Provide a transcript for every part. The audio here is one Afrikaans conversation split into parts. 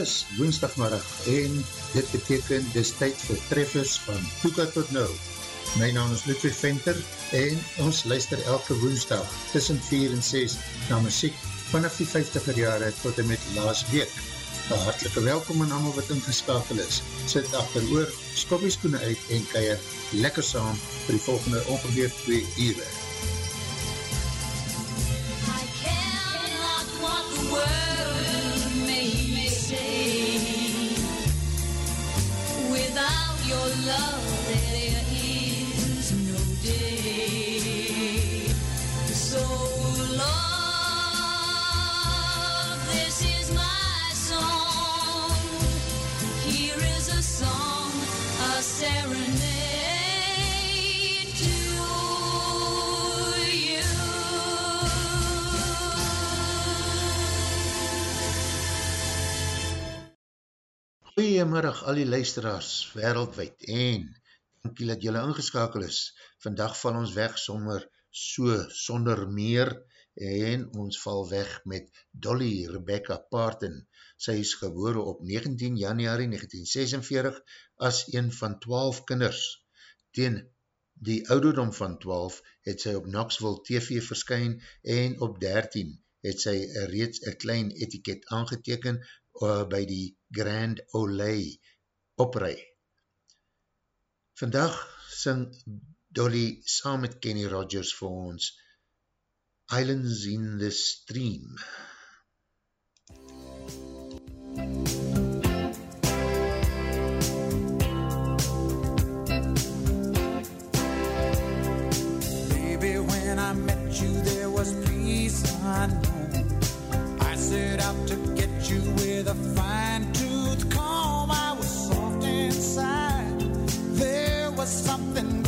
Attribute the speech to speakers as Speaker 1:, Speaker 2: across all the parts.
Speaker 1: Dis woensdagmiddag en dit beteken dis tyd vir treffers van Toeka tot Nou. My naam is Ludwig Venter en ons luister elke woensdag tussen 4 en 6 na muziek vanaf die 50er jare tot en met laas week. Een hartelike welkom aan allemaal wat ingeskakel is. Sit achter oor, skop die uit en keier lekker saam vir die volgende ongeveer 2 uur. Goeiemiddag al die luisteraars wereldwijd en dankie dat jylle ingeskakel is. Vandag val ons weg sommer so sonder meer en ons val weg met Dolly Rebecca Parton. Sy is gebore op 19 januari 1946 as een van 12 kinders. Tegen die ouderdom van 12 het sy op Knoxville TV verskyn en op 13 het sy reeds een klein etiket aangeteken uh, by die Grand Ole oprui. Vandag sing Dolly saam met Kenny Rogers vir ons Islands in the Stream. Baby, when I met you there was peace unknown I set out to get you with a was something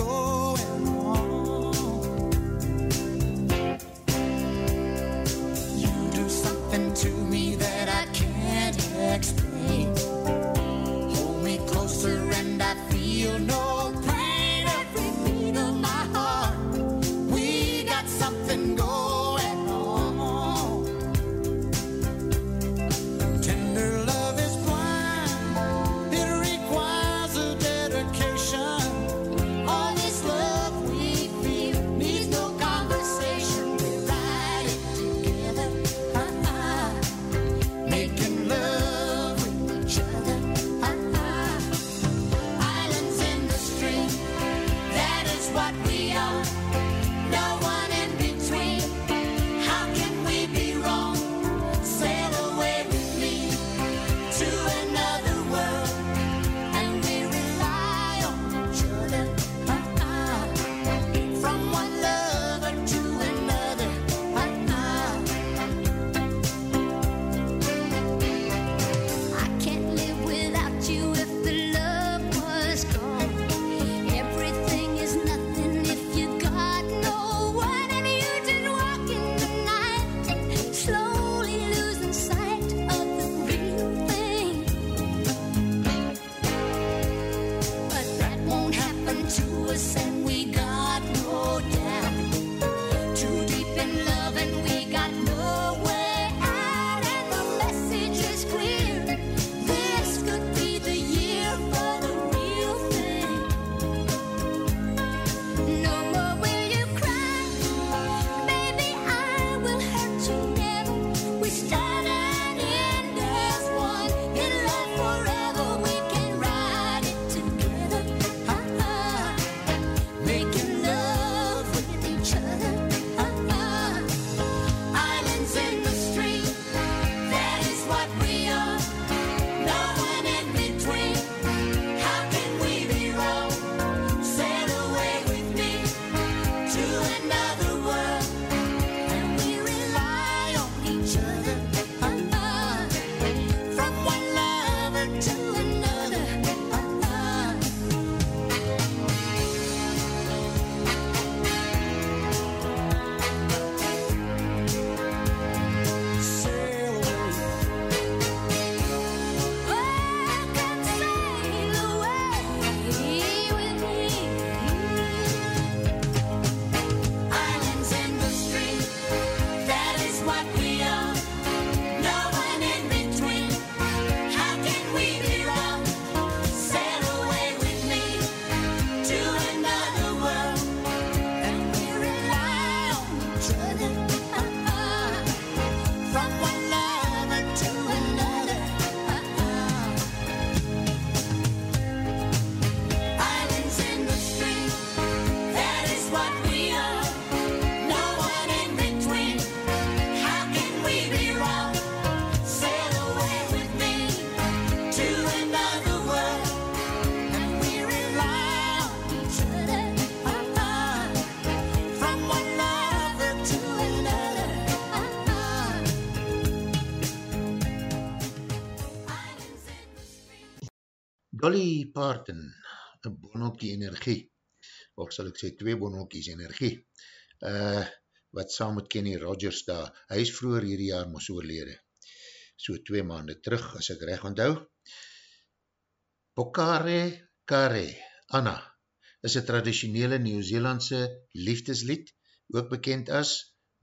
Speaker 2: Parton, een bonnelkie energie, of sal ek sê twee bonnelkies energie, uh, wat saam met Kenny Rogers daar, hy is vroeger hierdie jaar moes oorlede, so twee maanden terug, as ek recht onthou. Pokare Kare, Anna, is een traditionele Nieuw-Zeelandse liefdeslied, ook bekend as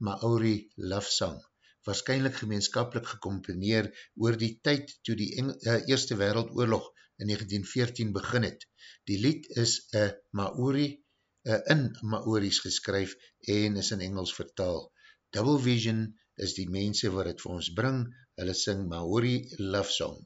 Speaker 2: Maori Love Song, waarschijnlijk gemeenskapelik gecomponeer oor die tyd toe die Eng uh, Eerste Wereldoorlog in 1914 begin het. Die lied is uh, Maori, uh, in Maori's geskryf en is in Engels vertaal. Double Vision is die mense wat het vir ons bring, hulle sing Maori Love Song.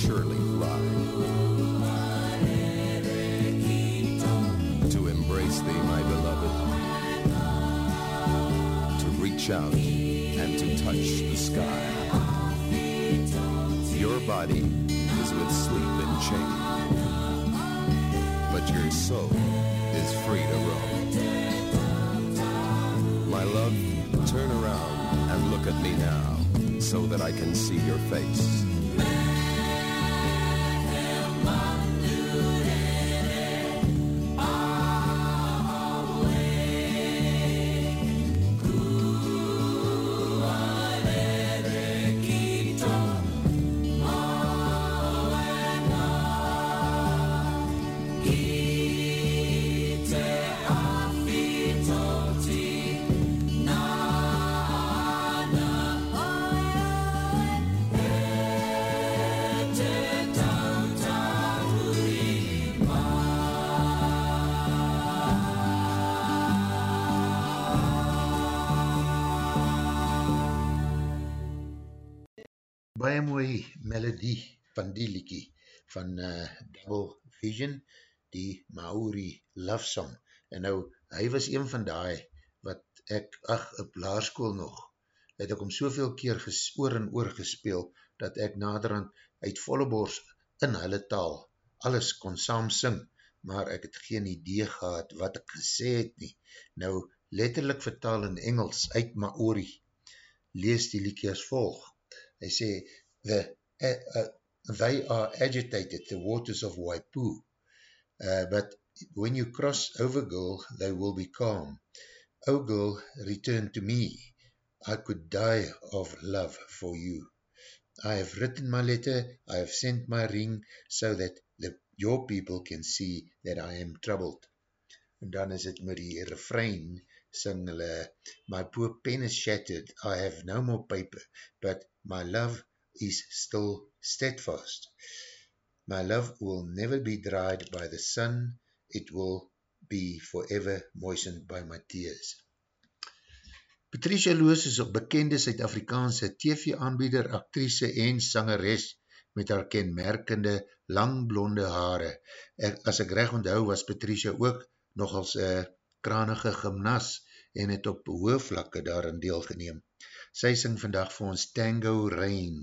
Speaker 3: Surely fly. To embrace thee, my beloved, to reach out and to touch the sky. Your body is with sleep enchained, but your soul is free to roam. My love, turn around and look at me now so that I can see your face.
Speaker 2: Van die liekie van uh, Double Vision, die Maori Love Song. En nou, hy was een van die wat ek, ach, op laarskoel nog, het ek om soveel keer ges, oor en oor gespeel, dat ek naderhand uit volle bors in hulle taal alles kon saam sing, maar ek het geen idee gehad wat ek gesê het nie. Nou, letterlik vertaal in Engels uit Maori, lees die liekie as volg. Hy sê, the, uh, uh, they are agitated, the waters of Waipu, uh, but when you cross over girl, they will be calm. O girl, return to me. I could die of love for you. I have written my letter, I have sent my ring, so that the, your people can see that I am troubled. En dan is het met die refrein, sing hulle, my poor pen is shattered, I have no more paper, but my love is still steadfast. My love will never be dried by the sun, it will be forever moistened by my tears. Patricia Loos is ook bekende Suid-Afrikaanse TV-aanbieder, actrice en sangeres met haar kenmerkende lang blonde haare. Ek, as ek recht onthou was Patricia ook nogals een kranige gymnas en het op hoofvlakke daarin deelgeneem. Sy sing vandag vir ons Tango Rain.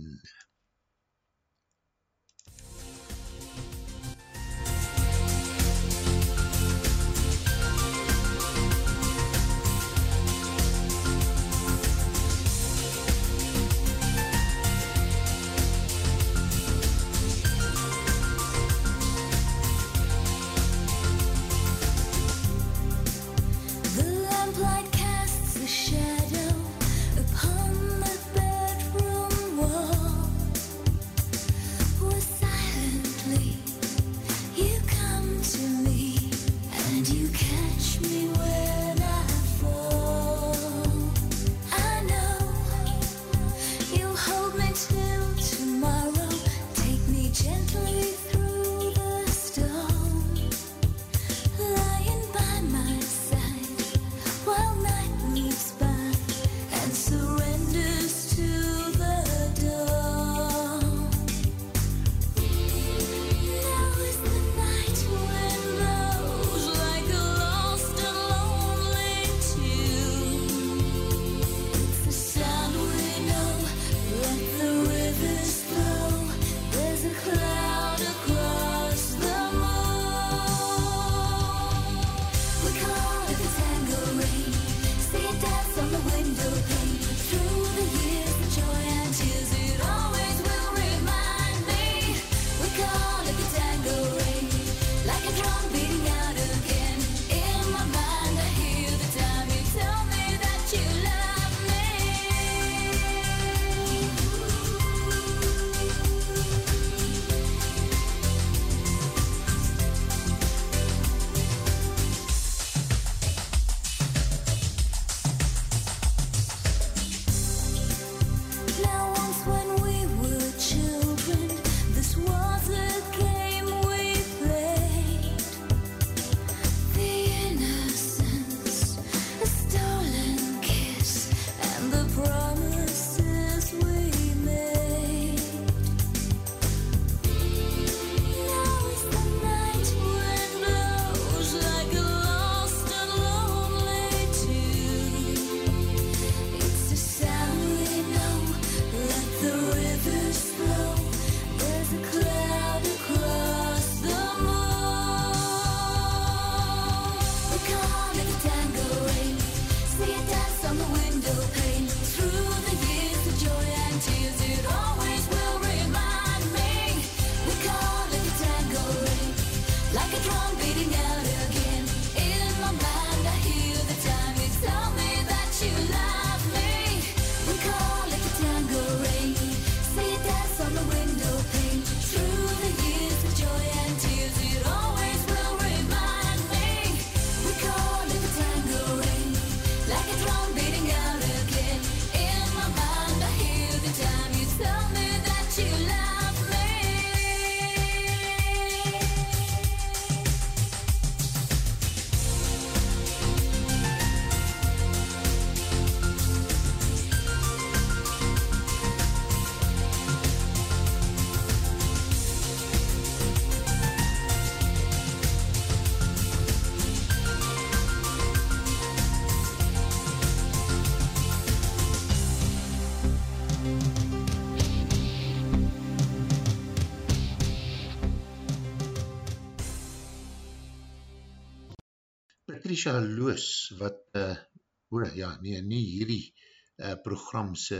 Speaker 2: Patricia Loos, wat, uh, o, ja, nee, nie hierdie uh, program se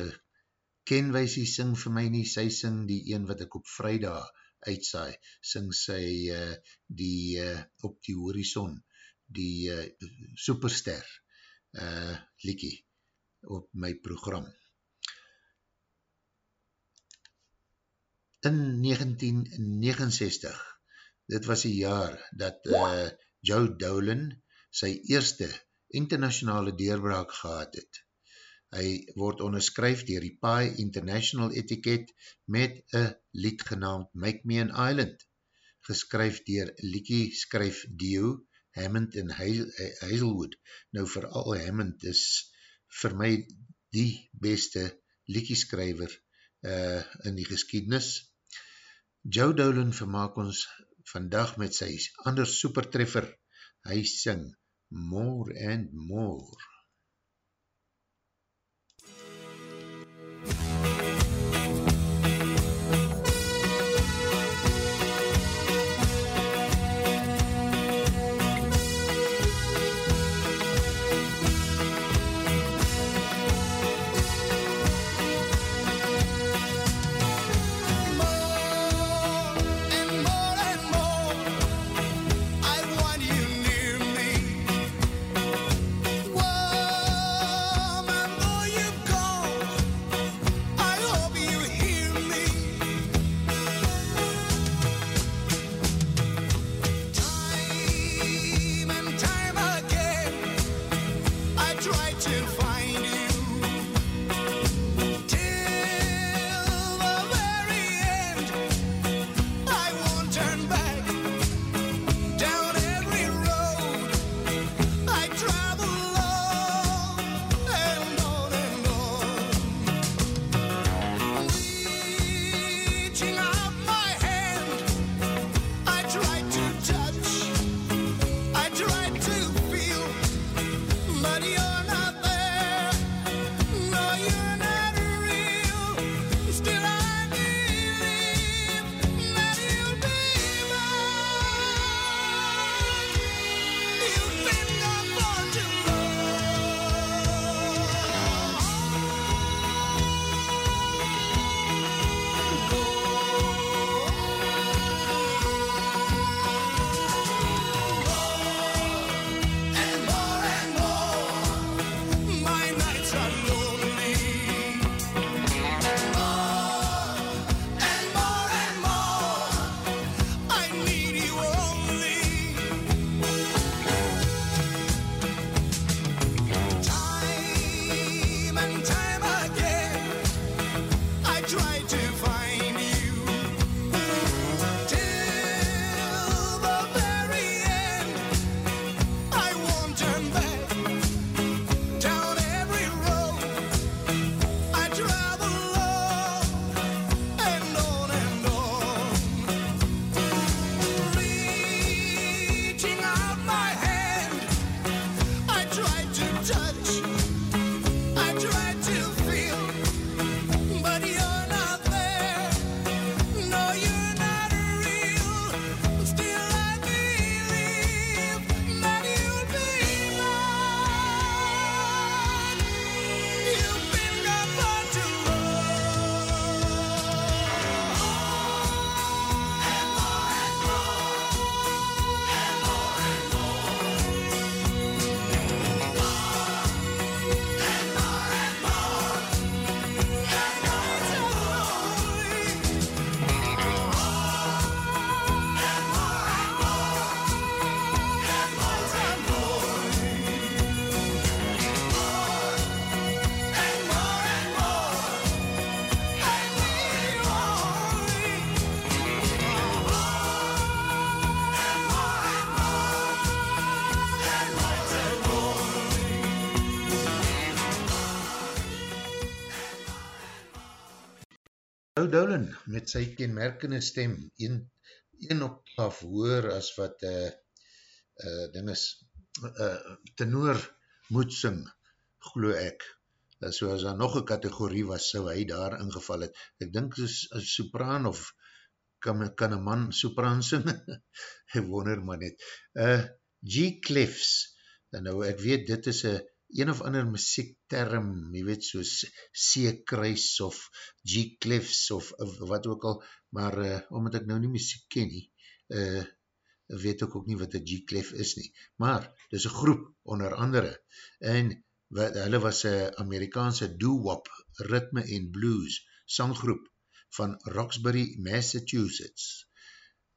Speaker 2: kenwijsie sing vir my nie, sy sing die een wat ek op vrijdag uitsaai, sing sy uh, die uh, op die horizon, die uh, superster uh, liekie op my program. In 1969, dit was die jaar dat uh, Joe Dolan sy eerste internationale deurbraak gehad het. Hy word onderskryf dier die PAI International etiket met een lied genaamd Make Me an Island, geskryf dier Likie skryf Dio, Hammond en Hazelwood. Nou vooral Hammond is vir my die beste Likie skryver uh, in die geskiednis. Joe Dolan vermaak ons vandag met sy ander supertreffer, hy sing More and More. Joe Dolan met sy kenmerkende stem, een, een octaaf hoor as wat uh, uh, ding is, uh, tenor moet sing, glo ek. Uh, so as daar nog een kategorie was, so hy daar ingeval het. Ek dink is een sopraan of kan, kan een man sopraan sing? ek wonder maar net. Uh, G. Cliffs, en nou ek weet dit is een een of ander muziekterm, jy weet, soos C-kruis of G-cliffs of, of wat ook al, maar uh, omdat ek nou nie muziek ken nie, uh, weet ek ook nie wat een G-cliff is nie. Maar, dit is een groep, onder andere, en wat, hulle was een Amerikaanse doo-wop, ritme en blues, sanggroep van Roxbury, Massachusetts,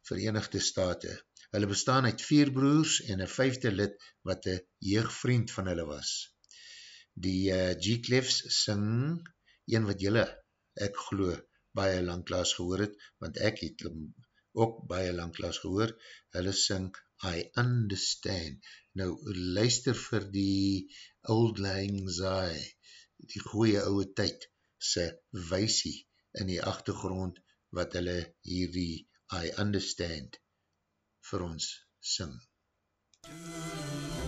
Speaker 2: Verenigde Staten. Hulle bestaan uit vier broers en een vijfde lid wat een jeugvriend van hulle was. Die uh, G-Cliffs sing een wat julle, ek glo, baie langklaas gehoor het, want ek het ook baie langklaas gehoor, hulle sing I Understand. Nou, luister vir die Old Lang Syne, die goeie ouwe tyd, sy weisie in die achtergrond, wat hulle hierdie I Understand vir ons sing.
Speaker 4: I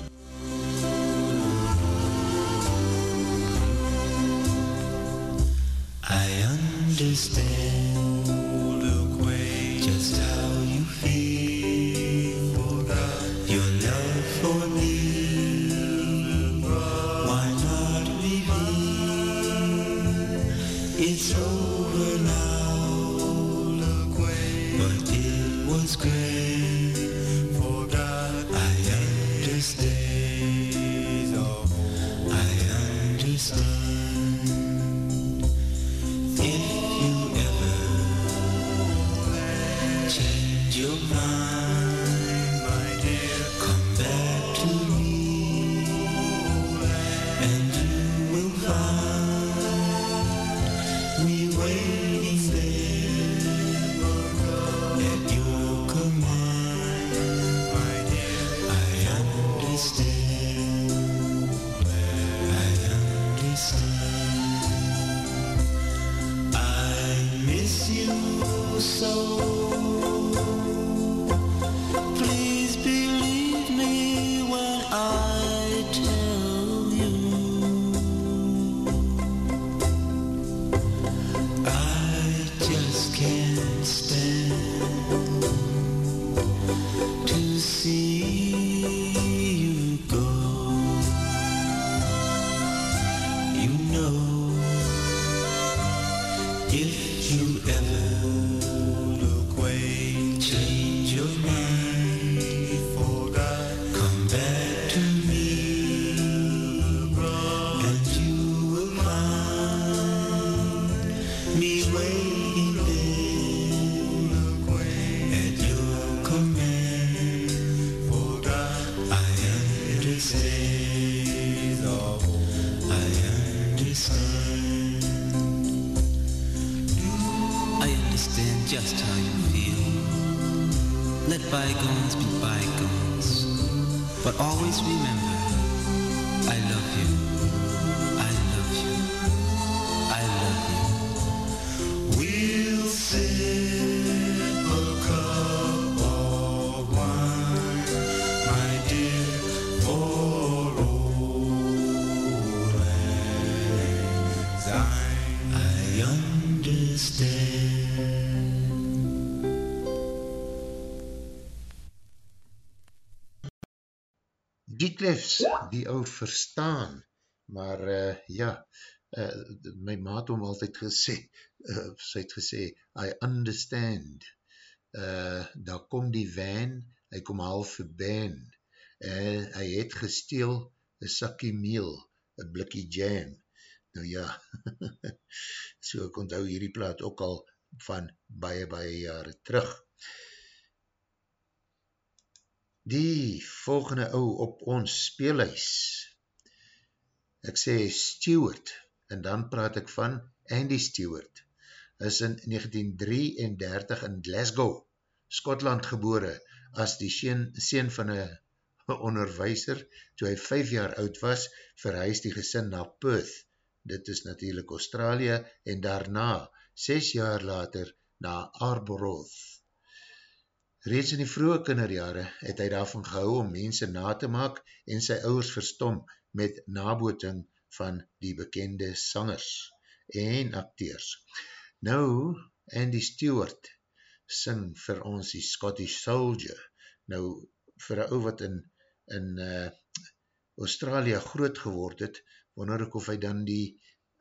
Speaker 4: understand. Just always remember,
Speaker 2: Klefs, die ou verstaan, maar uh, ja, uh, my maat hom altyd gesê, uh, sy het gesê, I understand, uh, daar kom die van, hy kom half van, uh, hy het gesteel een sakkie meel, een blikkie jam, nou ja, so ek onthou hierdie plaat ook al van baie, baie jare terug. Die volgende ou op ons speelhuis, ek sê Stewart, en dan praat ek van Andy Stewart, is in 1933 in Glasgow, Skotland gebore, as die sien van een onderwijser, toe hy 5 jaar oud was, verhuis die gesin na Perth, dit is natuurlijk Australië, en daarna ses jaar later na Arboroth. Reeds in die vroege kinderjare het hy daarvan gehou om mense na te maak en sy ouwers verstom met nabooting van die bekende sangers en acteurs. Nou, Andy Stewart sing vir ons die Scottish Soldier. Nou, vir een ou wat in, in uh, Australië groot geword het, wonder ek of hy dan die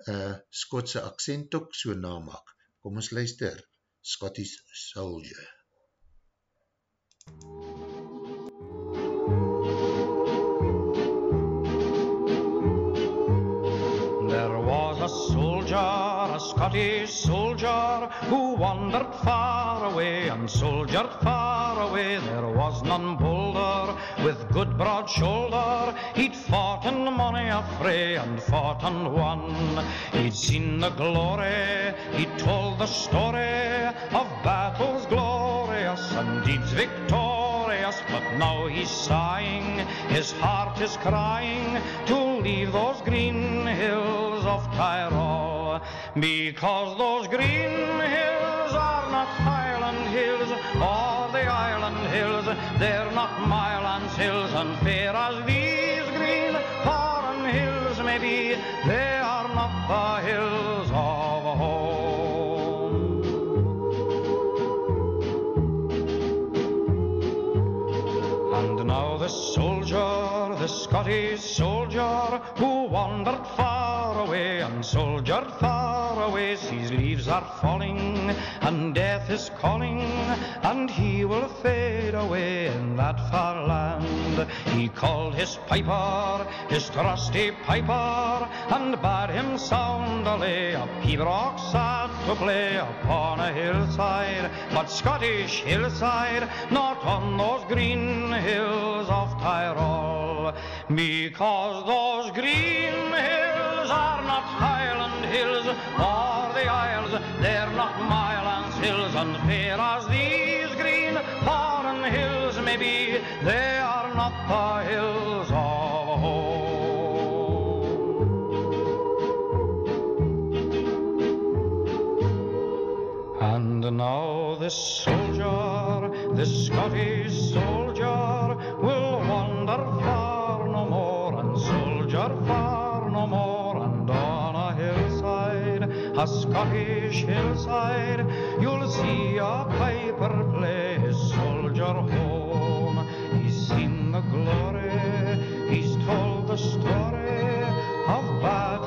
Speaker 2: uh, Skotse accent ook so namaak. Kom ons luister, Scottish Soldier.
Speaker 5: There was a soldier, a Scottish soldier, who wandered far away and soldiered far away. There was none bolder, with good broad shoulder. He'd fought in many a fray and fought and won. He'd seen the glory, he told the story his heart is crying to leave those green hills of Tyrol. Because those green hills are not Highland hills or the island hills. They're not Mylands hills and fair as these green foreign hills may be. They are not the hills Scottish soldier, who wandered far away and soldiered far away, sees leaves are falling and death is calling, and he will fade away in that far land. He called his piper, his trusty piper, and bade him sound a pibroch sat to play upon a hillside, but Scottish hillside, not on those green hills of Tyrol, because those green hills are not Highland hills or the Isles, they're not Mylands hills, and fair as these green foreign hills may be, they are a Scottish hillside, you'll see a piper play his soldier home. He's seen the glory, he's told the story of battles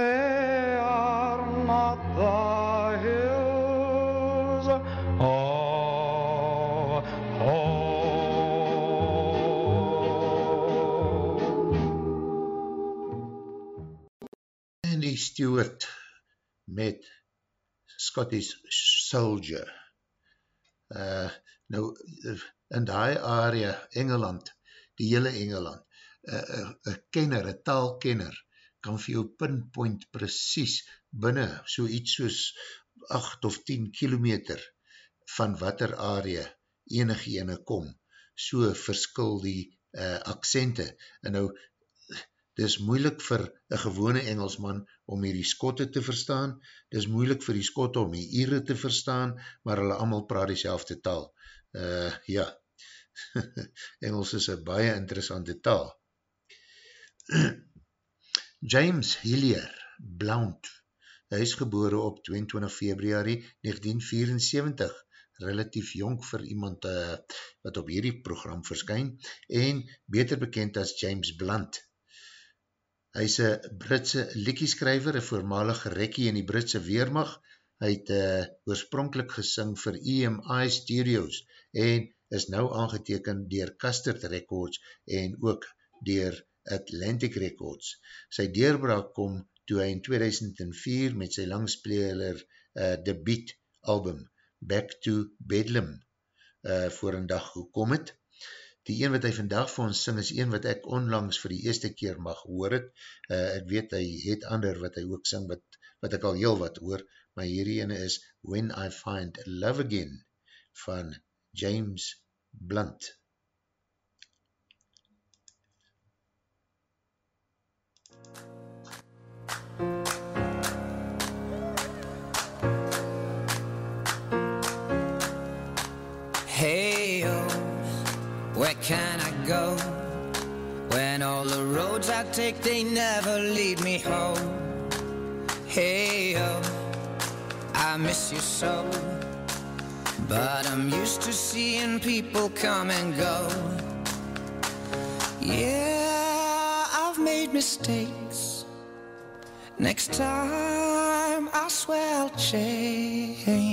Speaker 5: they are not the hills of home.
Speaker 2: Andy Stewart met Scottish Soldier. Uh, nou, in die area, Engeland, die hele Engeland, een uh, kenner, een taalkenner, kan vir jou pinpoint precies binnen so iets soos 8 of 10 kilometer van wat er area enig ene kom. So verskil die uh, accente. En nou, dis moeilik vir een gewone Engelsman om hier die Skotte te verstaan, dis moeilik vir die Skotte om die Ire te verstaan, maar hulle allemaal praat die selfde taal. Uh, ja, Engels is een baie interessante taal. James Hillier Blount, hy is gebore op 22 februari 1974, relatief jong vir iemand uh, wat op hierdie program verskyn, en beter bekend as James Blunt. Hy is een Britse liekieskrijver, een voormalige rekkie in die Britse Weermacht. Hy het uh, oorspronkelijk gesing vir EMI Studios en is nou aangeteken dier Custard Records en ook dier Atlantic Records. Sy deurbraak kom toe hy in 2004 met sy langspeler uh, debiet album Back to Bedlam uh, voor een dag gekom het. Die een wat hy vandag vir ons sing is een wat ek onlangs vir die eerste keer mag hoor het. Uh, ek weet hy het ander wat hy ook sing wat, wat ek al heel wat hoor, maar hierdie ene is When I Find Love Again van James Blunt.
Speaker 6: Go? When all the roads I take, they never lead me home. Hey, oh, I miss you so. But I'm used to seeing people come and go. Yeah, I've made mistakes. Next time, I swear I'll change.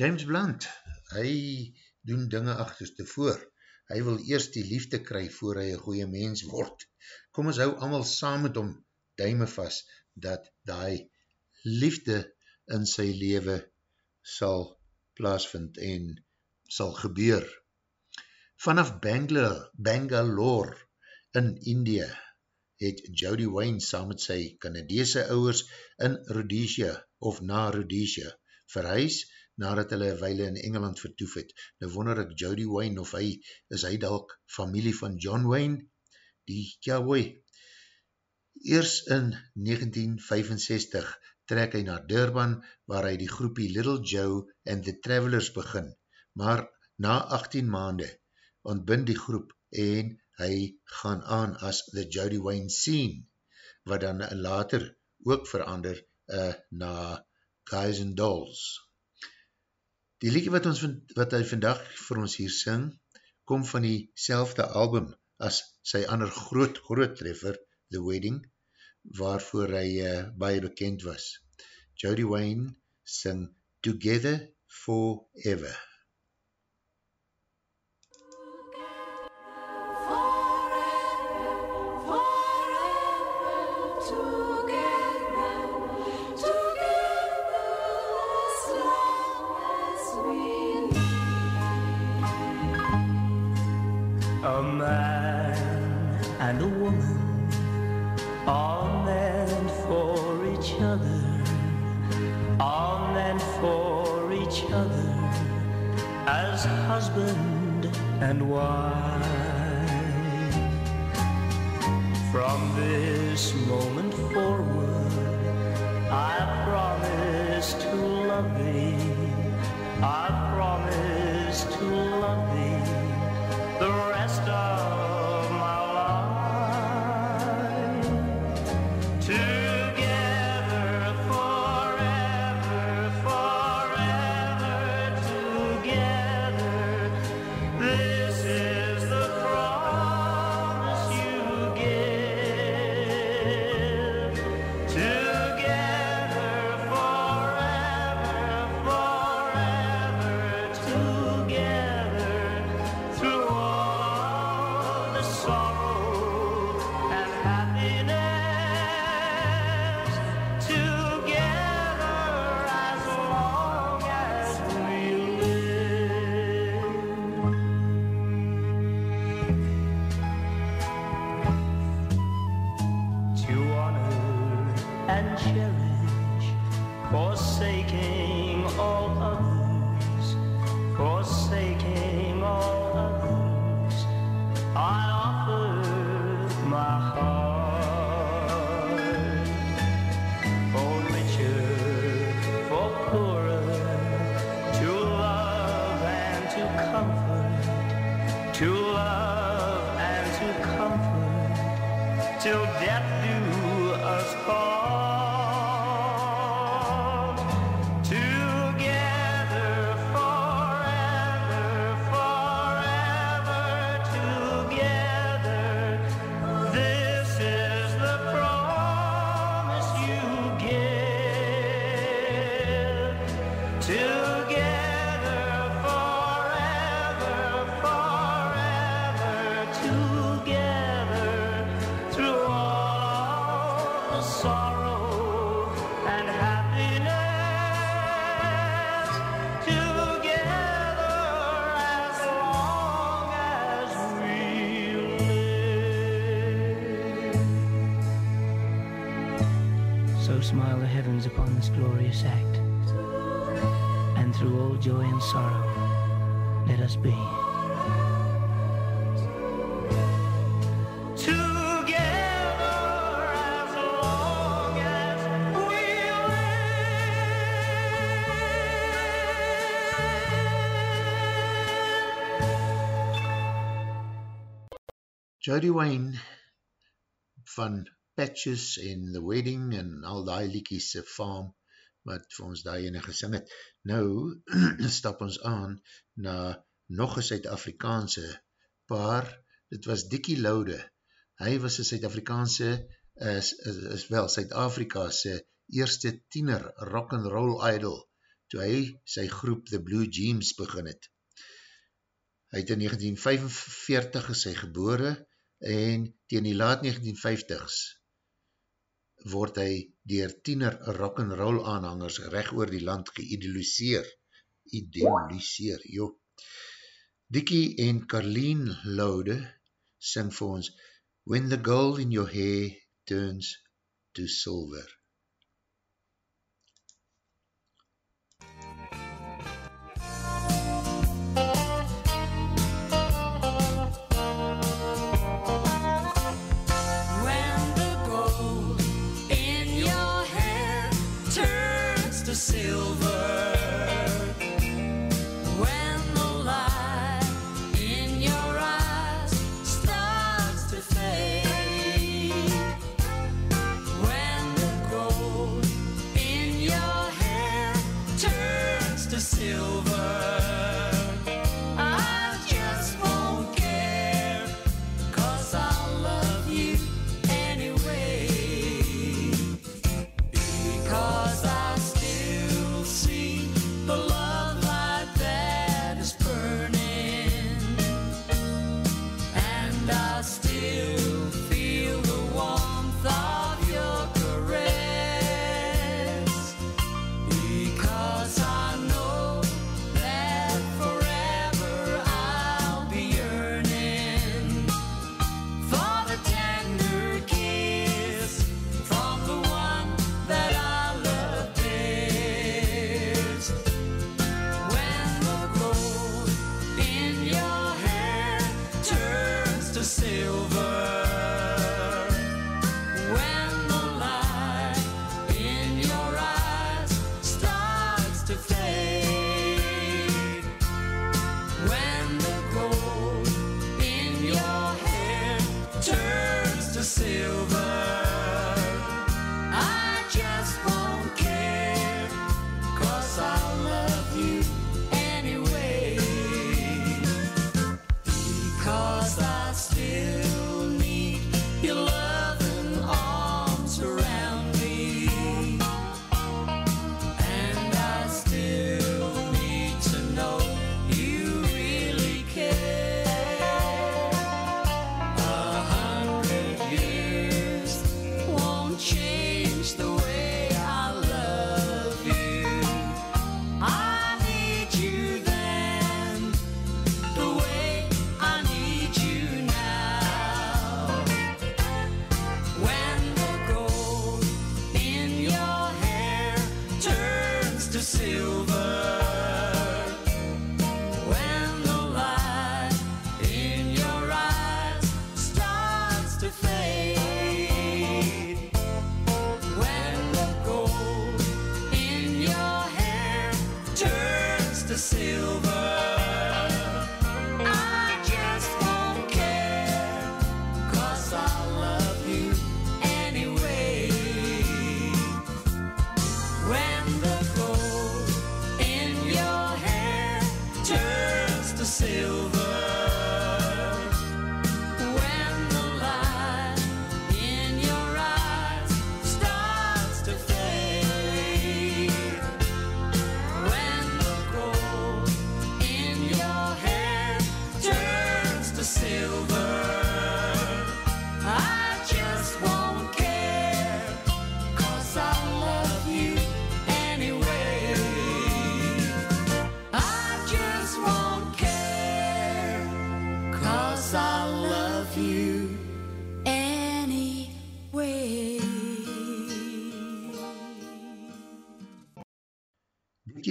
Speaker 2: James Blunt, hy doen dinge achterste voor. Hy wil eerst die liefde kry voor hy een goeie mens word. Kom ons hou allemaal saam met hom duime vast, dat die liefde in sy leven sal plaasvind en sal gebeur. Vanaf Bangalore, in India het Jody Wayne saam met sy Canadese ouwers in Rhodesia of na Rhodesia verhuis nadat hulle een weile in Engeland vertoef het. Nou wonder ek Jody Wayne of hy, is hy dalk familie van John Wayne, die cowboy. Eers in 1965 trek hy na Durban waar hy die groepie Little Joe and the Travelers begin, maar na 18 maande ontbind die groep en hy gaan aan as The Jody Wayne Scene, wat dan later ook verander uh, na Guys and Dolls. Die liedje wat, ons, wat hy vandag vir ons hier sing, kom van die selfde album as sy ander groot, groot treffer, The Wedding, waarvoor hy uh, baie bekend was. Jody Wayne sing Together Forever.
Speaker 7: Husband and wife. From this moment forward, all joy and sorrow, let us be.
Speaker 2: Jody Wayne van Patches en The Wedding en al die liekies se farm wat vir ons daar ene gesing het. Nou stap ons aan na nog een Suid-Afrikaanse paar, dit was Dickie Laude. Hy was een Suid-Afrikaanse, is, is, is wel Suid-Afrika's eerste tiener rock'n'roll idol, toe hy sy groep The Blue Jeans begin het. Hy het in 1945 is hy gebore en teen die laat 1950s word hy dier tiener rock'n'roll aanhangers recht oor die land geïdoliseer. Idoliseer, joh. Dickie en Carleen Laude sing vir ons When the gold in your hair turns to silver.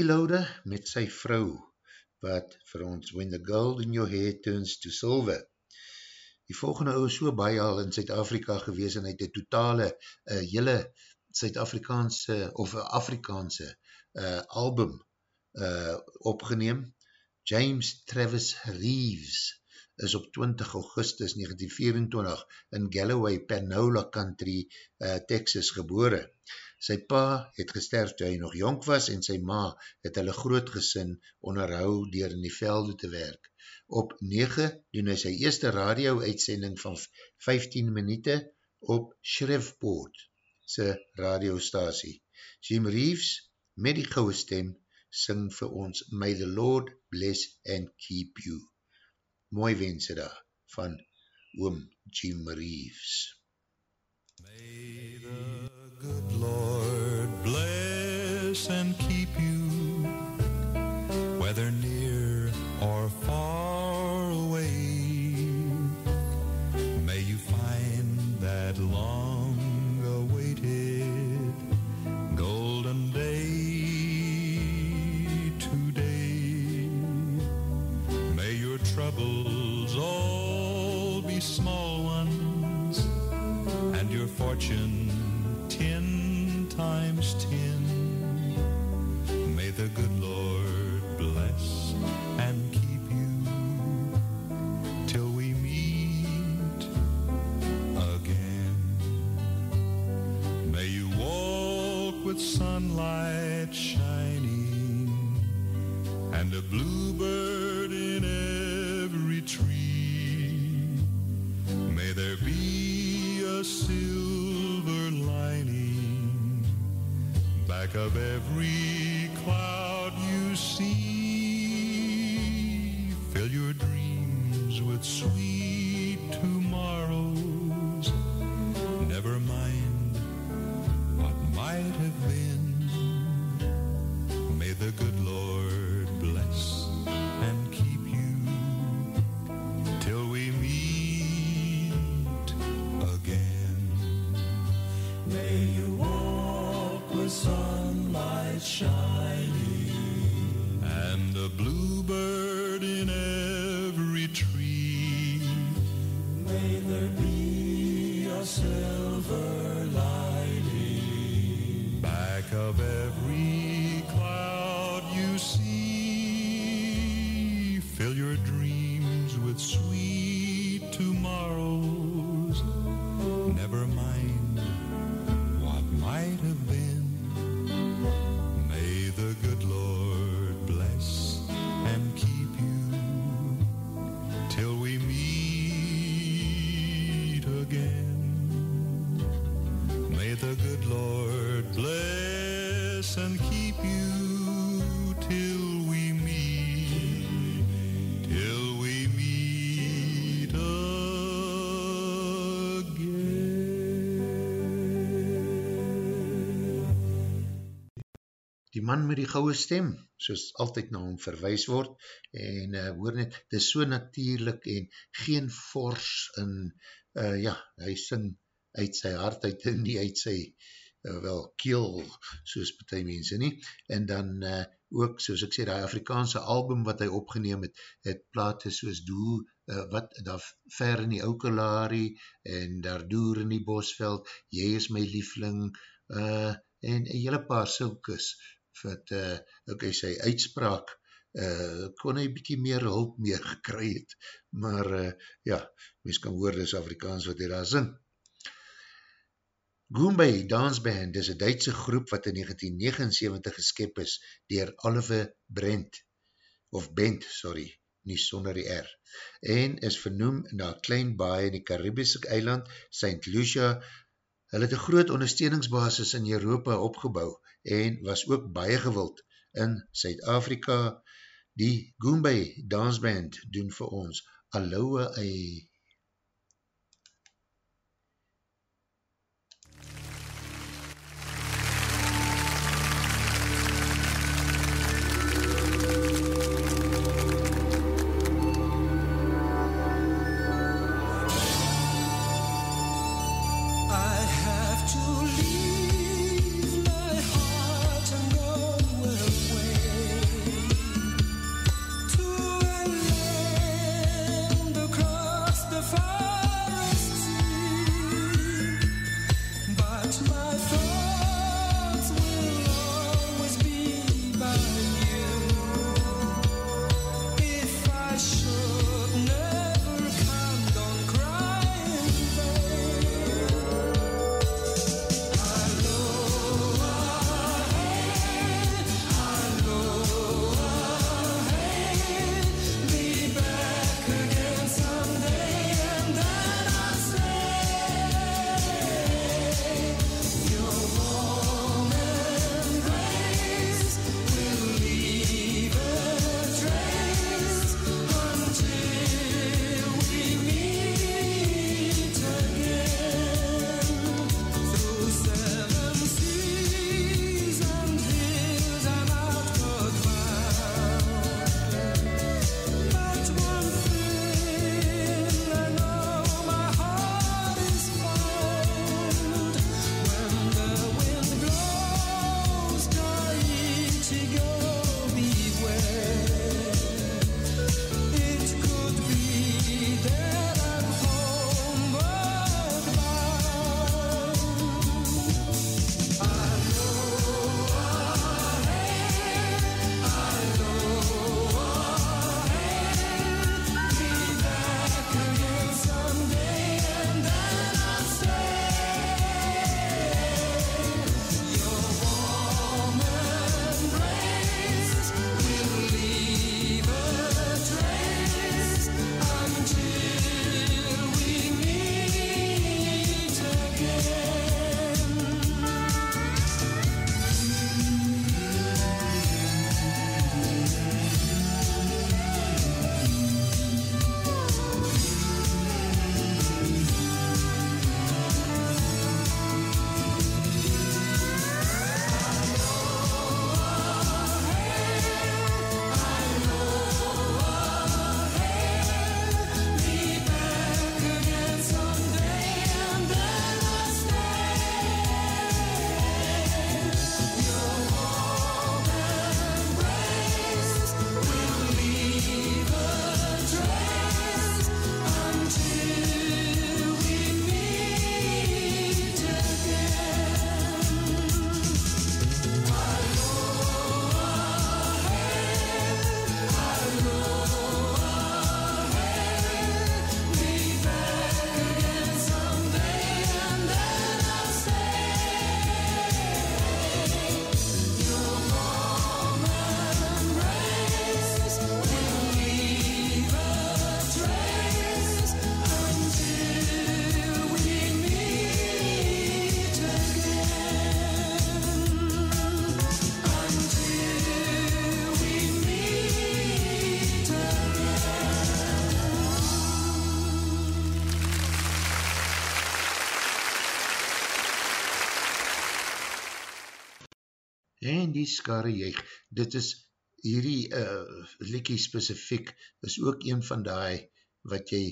Speaker 2: Laude met sy vrou, wat vir ons When the Gold in Your Hair Turns to Silver. Die volgende ou is so baie al in Suid-Afrika gewees en hy het een totale, uh, hele Suid-Afrikaanse of een Afrikaanse uh, album uh, opgeneem. James Travis Reeves is op 20 augustus 1924 in Galloway, Panola Country, uh, Texas gebore. Sy pa het gesterf toe hy nog jonk was en sy ma het hulle groot gesin onderhou dier in die velde te werk. Op 9 doen hy sy eerste radio-uitsending van 15 minute op Shreveport, sy radiostasie. Jim Reeves, met die gouwe stem, sing vir ons May the Lord bless and keep you. Mooi wense daar, van oom Jim Reeves.
Speaker 8: Good Lord bless and keep you, whether near or far away. May you find that long awaited golden day today. May your troubles all be small ones and your fortune times ten. May the good Lord bless and keep you till we meet again. May you walk with sunlight shining and a bluebird in every tree. May there be a silver back of every cloud you see. Fill your dreams with sweet silver lining. Back of every
Speaker 2: man met die gouwe stem, soos altyd na hom verwijs word, en uh, hoor net, dit is so natuurlijk en geen fors in, uh, ja, hy sing uit sy hart uit en nie uit sy, uh, wel, keel, soos partij mense nie, en dan uh, ook, soos ek sê, die Afrikaanse album wat hy opgeneem het, het plate soos Doe, uh, wat, daar ver in die Oukelarie, en daar Doer in die Bosveld, Jy is my liefling, uh, en een hele paar silkes, wat, uh, ok, sy uitspraak, uh, kon hy bykie meer hulp meer gekry het, maar, uh, ja, mens kan hoor, dis Afrikaans wat hy daar sing. Goombay Dance Band is een Duitse groep wat in 1979 geskep is dier Oliver Brent, of Bent, sorry,
Speaker 9: nie sonder die R, en is vernoem na klein baie in die Caribiese eiland, St. Lucia. Hulle het een groot ondersteuningsbasis in Europa opgebouw en was ook baie gewild in Suid-Afrika. Die Goombay Dansband doen vir ons Aloha Ei. En die skare juig, dit is hierdie uh, liekie specifiek, is ook een van die wat jy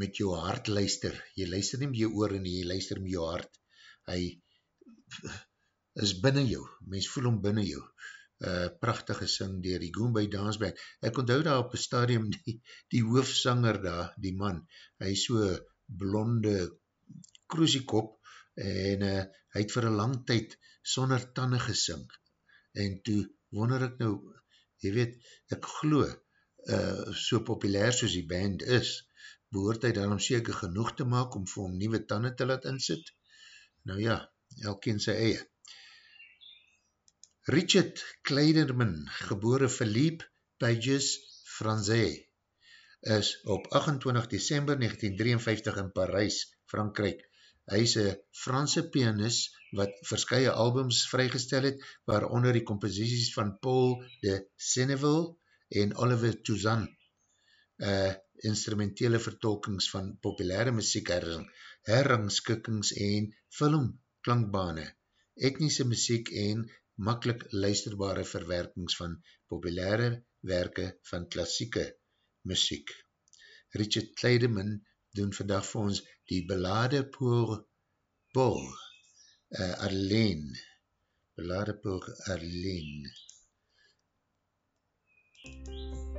Speaker 9: met jou hart luister, jy luister nie met jou oor en jy luister met jou hart, hy is binnen jou, mens voel hom binnen jou, uh, prachtige sing dier die Goombay Dansband, ek onthou daar op die stadium die, die hoofsanger daar, die man, hy is so blonde kroesiekop, en uh, hy het vir een lang tyd sonder tanden gesing, en toe wonder ek nou, jy weet, ek glo, uh, so populair soos die band is, behoort hy dan om seker genoeg te maak om vir hom nieuwe tanden te laat insit? Nou ja, elkeen sy eie. Richard Kleiderman, gebore Philippe Pages Franzé,
Speaker 2: is op 28 december 1953 in Parijs, Frankrijk. Hy is een Franse pianist wat verskye albums vrygestel het, waaronder die composities van Paul de Senneville en Oliver Touzan, uh, instrumentele vertolkings van populaire muziek herrangskikkings en filmklankbane, etnische muziek en makkelijk luisterbare verwerkings van populaire werke van klassieke muziek. Richard Kleideman doen vandag vir ons die belade pour Paul uh, Arlene. Belade pour Arlene. hoor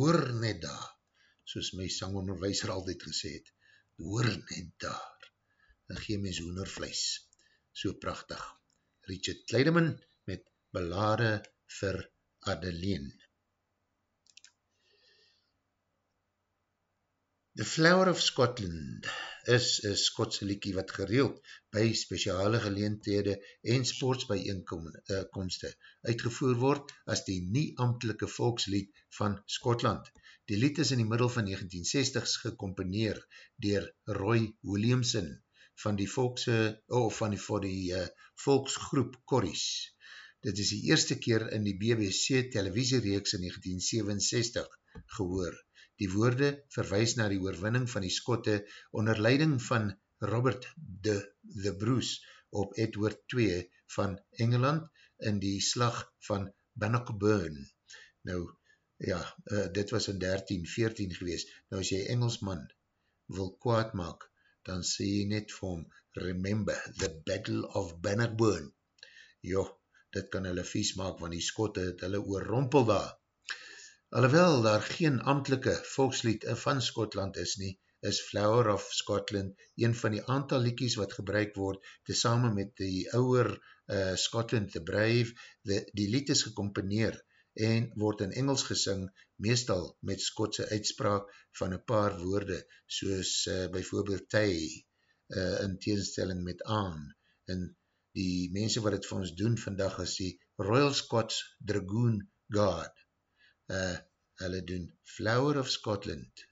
Speaker 2: hoor net daar, soos my sangonderwijzer altyd gesê het, hoor net daar, dan gee mens hoenervlees, so prachtig. Richard Kleideman met Belade vir Adeline. The Flower of Scotland is een Skotse liekie wat gereeld by speciale geleenthede en sportsbijeenkomste uitgevoer word as die nie-amtelike volkslied van Skotland. Die lied is in die middel van 1960s gecomponeer dier Roy Williamson van die volkse, of van die, voor die uh, volksgroep Corries. Dit is die eerste keer in die BBC televisiereeks in 1967 gehoor. Die woorde verwijs na die oorwinning van die Skotte onder leiding van Robert de, de Bruce op Edward II van Engeland in die slag van Bannockburn. Nou, ja, uh, dit was in 1314 gewees. Nou as jy Engelsman wil kwaad maak, dan sê jy net vir hom, remember the battle of Bannockburn. Jo, dit kan hulle vies maak, want die Skotte het hulle oorrompel daar. Alhoewel daar geen amtelike volkslied van Skotland is nie, is Flower of Scotland een van die aantal liekies wat gebruik word, tezamen met die ouwer uh, Scotland the Brave, die, die lied is gecomponeer en word in Engels gesing, meestal met Skotse uitspraak van een paar woorde, soos uh, bijvoorbeeld ty, uh, in teenstelling met aan, en die mense wat het vir ons doen vandag is die Royal Scots Dragoon Guard, uh, hulle doen Flower of Scotland.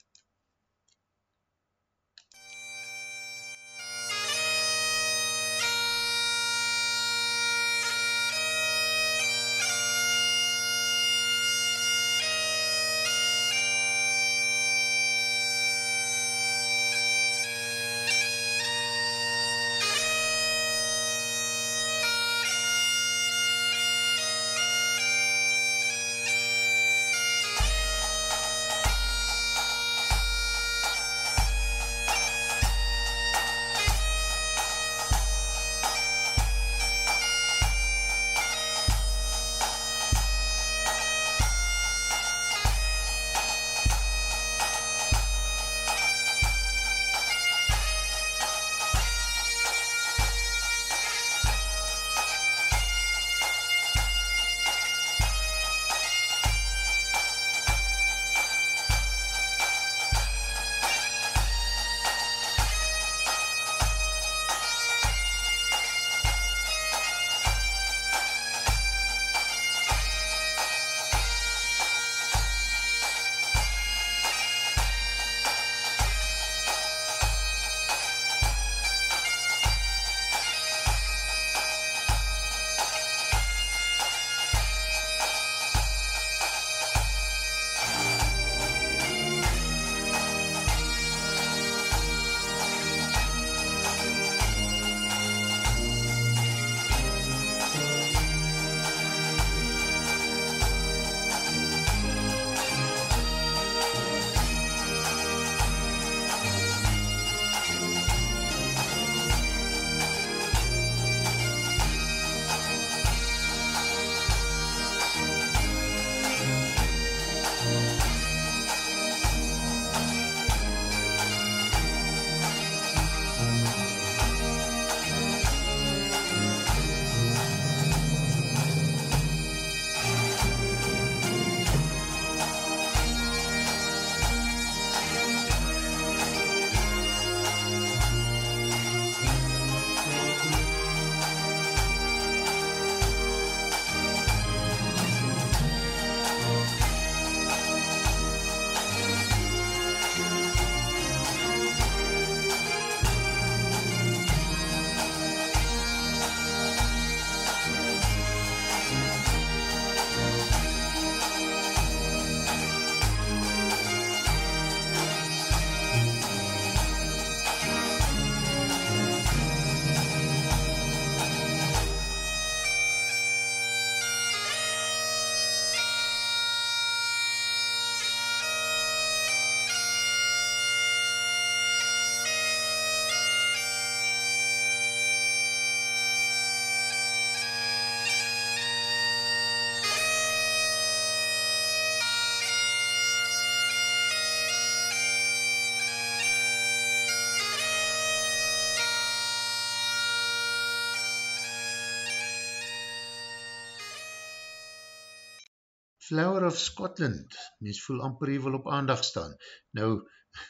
Speaker 2: Flower of Scotland, mens voel amper hier wil op aandag staan. Nou,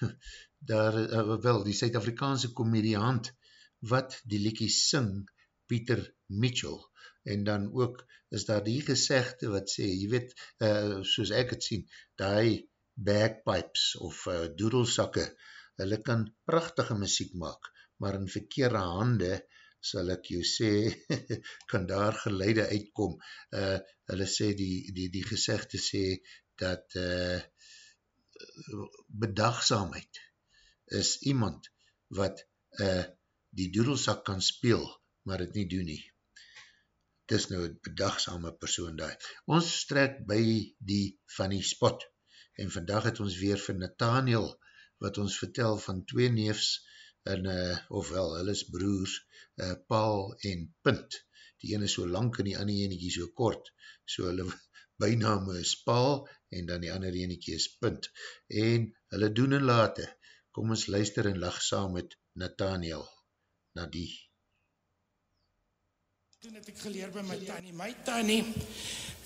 Speaker 2: daar, uh, wel, die Suid-Afrikaanse komediant, wat die liekie sing, Peter Mitchell, en dan ook is daar die gezegde wat sê, jy weet, uh, soos ek het sien, die bagpipes of uh, doedelsakke, hulle kan prachtige muziek maak, maar in verkeerde hande, sal ek jou sê, kan daar geleide uitkom. Uh, hulle sê, die, die, die gezegde sê, dat uh, bedagzaamheid is iemand wat uh, die doedelsak kan speel, maar het nie doen nie. Het is nou een bedagzame persoon daar. Ons strek by die funny spot, en vandag het ons weer vir Nathaniel, wat ons vertel van twee neefs, en, uh, ofwel, hulle is broers, uh, Paul en Punt. Die ene so lang en die ander ene so kort. So hulle bijname is Paul en dan die ander ene is Punt. En hulle doen en late. Kom ons luister en lach saam met Nathaniel. Nadie.
Speaker 10: Toen het ek geleer by my tannie. My tannie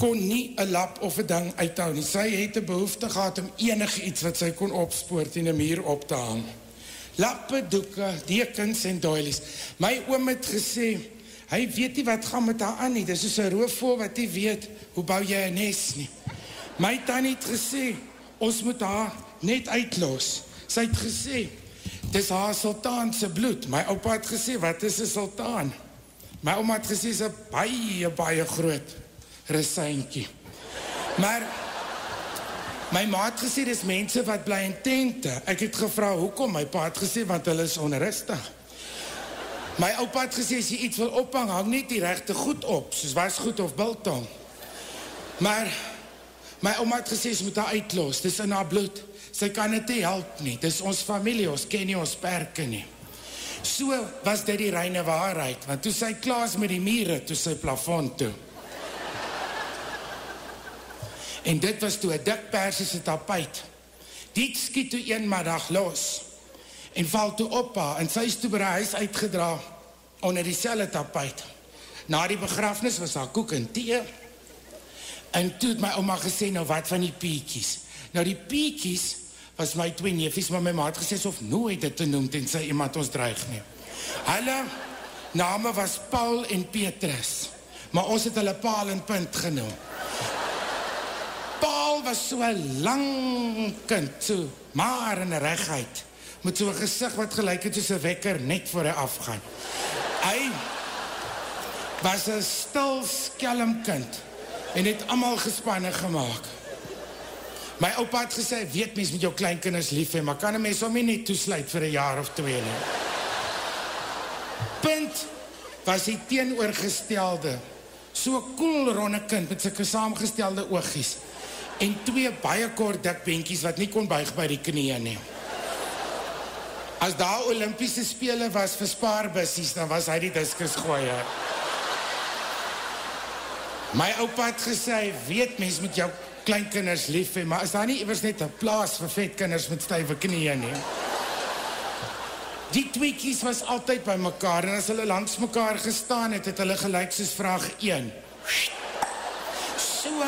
Speaker 10: kon nie een lap of een ding uithou nie. Sy het een behoefte gehad om enig iets wat sy kon opspoort en een muur op te hang lappe, doeke, dekens en doilies. My oom het gesê, hy weet nie wat gaan met haar aan nie, dis is een roofvoel wat nie weet, hoe bou jy een nes nie. My tannie het gesê, ons moet haar net uitlos. Sy het gesê, dis haar sultaanse bloed. My oupa het gesê, wat is een sultaan? My oma het gesê, sy baie, baie groot resuintjie. Maar, my ma het gesê, dis mense wat bly in tente. Ek het gevra, hoekom? My pa het gesê, want hulle is onrustig. My oupa het gesê, as jy iets wil ophang, hang net die rechte goed op, soos wasgoed of biltong. Maar, my oma het gesê, sy moet haar uitlos, dis in haar bloed. Sy kan het nie help nie, dis ons familie, ons ken nie ons perke nie. So was dit die reine waarheid, want toe sy klaas met die miere, toe sy plafond toe. En dit was toe een dik persiese tapuit. Die skiet toe een middag los en val toe op haar en sy is toe by die huis uitgedra onder die selle tapuit. Na die begrafnis was haar koek en thee en toe het my oma gesê, nou wat van die piekies? Nou die piekies was my twee neefies, maar my ma het gesê, of nooit dit te noem, tenzij iemand ons dreig nie. Hulle name was Paul en Petrus, maar ons het hulle Paul en Punt genoem. Paul was so lang kind, so maar in regheid, met so een gezicht wat gelijk het soos een wekker net voor hy afgaan. Hy was een stil skelm kind en het allemaal gespanne gemaakt. My opa het gesê, weet mens met jou kleinkinders lief hee, maar kan een mens om nie net toesluit vir een jaar of twee nie. Punt was die teenoorgestelde, so cool ronde kind met syke saamgestelde oogies en twee baie kort dik benkies wat nie kon buig by die knieën nie. As daar Olympiese spele was vir spaarbussies, dan was hy die diskus gooier. My opa het gesê, weet mens met jou kleinkinders lief hee, maar is daar nie iwers net een plaas vir vetkinders met stuive knieën nie? Die tweekies was altyd by mekaar en as hulle langs mekaar gestaan het, het hulle gelijk soos vraag 1. So,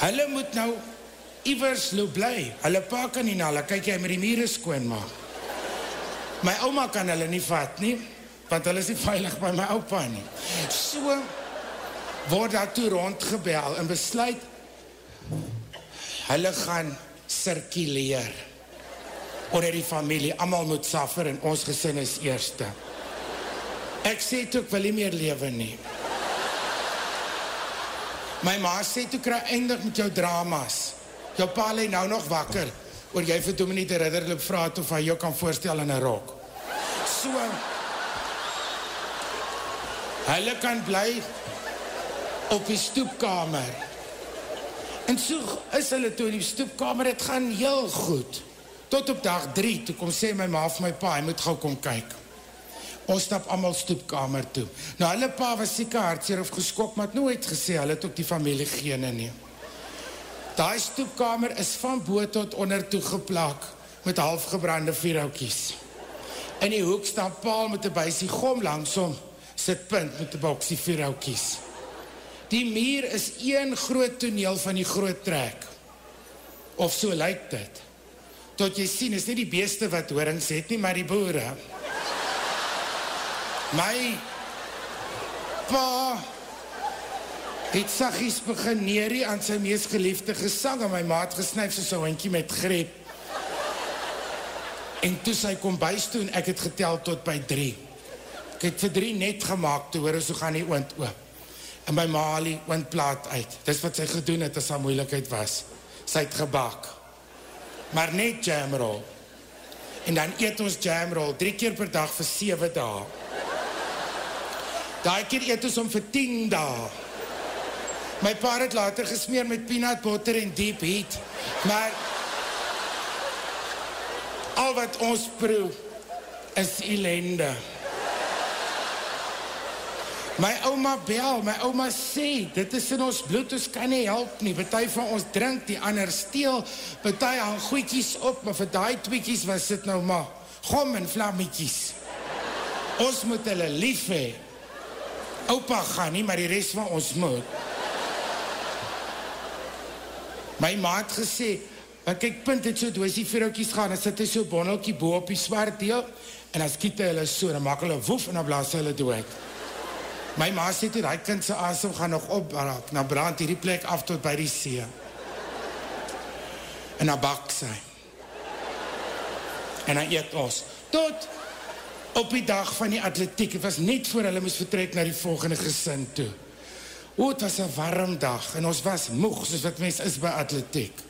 Speaker 10: hulle moet nou iwers lo bly. Hulle pa kan nie na hulle, kyk jy met die mire skoon maak. My oma kan hulle nie vat nie, want hulle is nie veilig by my opa nie. So, word daar toe rondgebel en besluit, hulle gaan circuleer onder die familie, allemaal moet suffer en ons gesin is eerste. Ek sê toe, ek wil nie meer leven nie. My ma sê toe, kry eindig met jou dramas. Jou pa lê nou nog wakker, oor jy vir Dominie de Ridderloop vraat of hy jou kan voorstel in een rok. So, hulle kan bly op die stoepkamer. En so is hulle toe in die stoepkamer, het gaan heel goed. Tot op dag drie, toe kom sê my ma of my pa, hy moet gauw kom kyk. Ons stap allemaal stoepkamer toe. Nou, hulle pa was sieke hartseer of geskok, maar het nooit gesê, hulle het ook die familie gene nie. Daai stoepkamer is van boot tot onder toe geplak, met halfgebrande vierhoutjies. In die hoek staan paal met die buisie gom langsom, sit punt met die boksie vierhoutjies. Die muur is een groot toneel van die groot trek. Of so lyk dit. Tot jy sien, is nie die beeste wat hoorings het nie, maar die boere. My pa het sagies begin neerie aan sy meest geliefde gesang en my maat gesnuif soos een hondkie met greep. En toe sy kom buis toe en ek het getel tot by drie. Ek het vir drie net gemaakt toe hoor, so gaan die oond oop. En my ma haal die oondplaat uit. Dis wat sy gedoen het as haar moeilikheid was. Sy het gebak. Maar net jamroll. En dan eet ons jamroll drie keer per dag vir 7 dae. Daai keer eet ons om vir 10 dae. My pa het later gesmeer met peanut butter en deep heat. Maar al wat ons proe is ellende. My ouma bel, my ouma sê, dit is in ons bloed, ons kan nie help nie. Betuie van ons drink, die ander steel, betuie hang goeikies op, maar vir die tweekies was dit nou maar gom en vlammetjies. Ons moet hulle lief hee. Opa gaan nie, maar die rest van ons moet. My ma het gesê, kyk, punt het so doosie vrouwkies gaan, dan sit hy so bonnelkie boe op die zwart deel, en dan skiet hy hulle so, dan maak hulle woef, en dan blaas hulle dood. My ma sê toe, die kind sy asem gaan nog opbraak, nou brand hierdie plek af tot by die see. En dan bak sy. En dan eet ons. Tot op die dag van die atletiek, het was net voor hulle moes vertrek na die volgende gesin toe. O, het was een warm dag en ons was moeg, soos wat mens is by atletiek.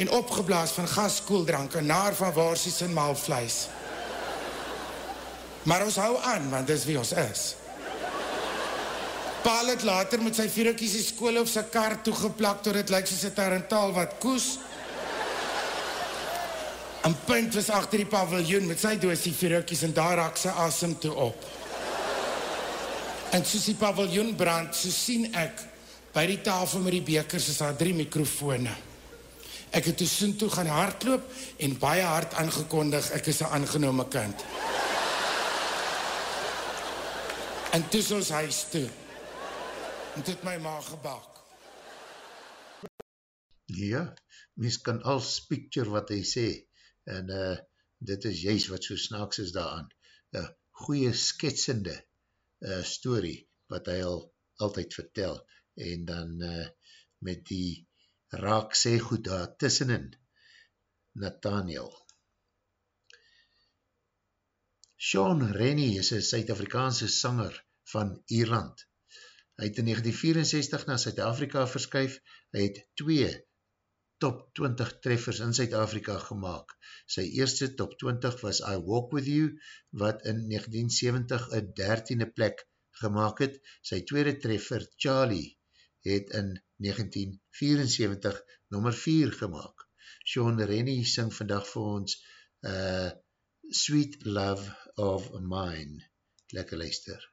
Speaker 10: En opgeblaas van gaskoeldrank en naar van waarsies en maalvleis. Maar ons hou aan, want dis wie ons is. Paal het later met sy vierhoekies die skool op sy kar toegeplak, tot het lyk soos een tarantaal wat koes. En punt was achter die paviljoen met sy doosie vierhoekies en daar raak sy asem toe op. En soos die paviljoen brand, so sien ek by die tafel met die bekers is daar drie mikrofone. Ek het toe soen toe gaan hardloop en baie hard aangekondig, ek is een aangenome kind. En toe is ons huis toe. En toe het my ma gebak.
Speaker 9: Ja, mens kan als picture wat hy sê, en uh, dit is juist wat so snaaks is daaraan. Een goeie sketsende uh, story wat hy al altyd vertel, en dan uh, met die raak sê goed daar tussenin, Nathaniel. Sean Rennie is een Suid-Afrikaanse sanger van Ierland. Hy het in 1964 na Suid-Afrika verskuif, hy het twee top 20 treffers in Suid-Afrika gemaakt. Sy eerste top 20 was I Walk With You, wat in 1970 een dertiende plek gemaakt het. Sy tweede treffer, Charlie, het in 1974 nummer 4 gemaakt. Sean Rennie sing vandag vir ons uh, Sweet Love of Mine. Lekker luister.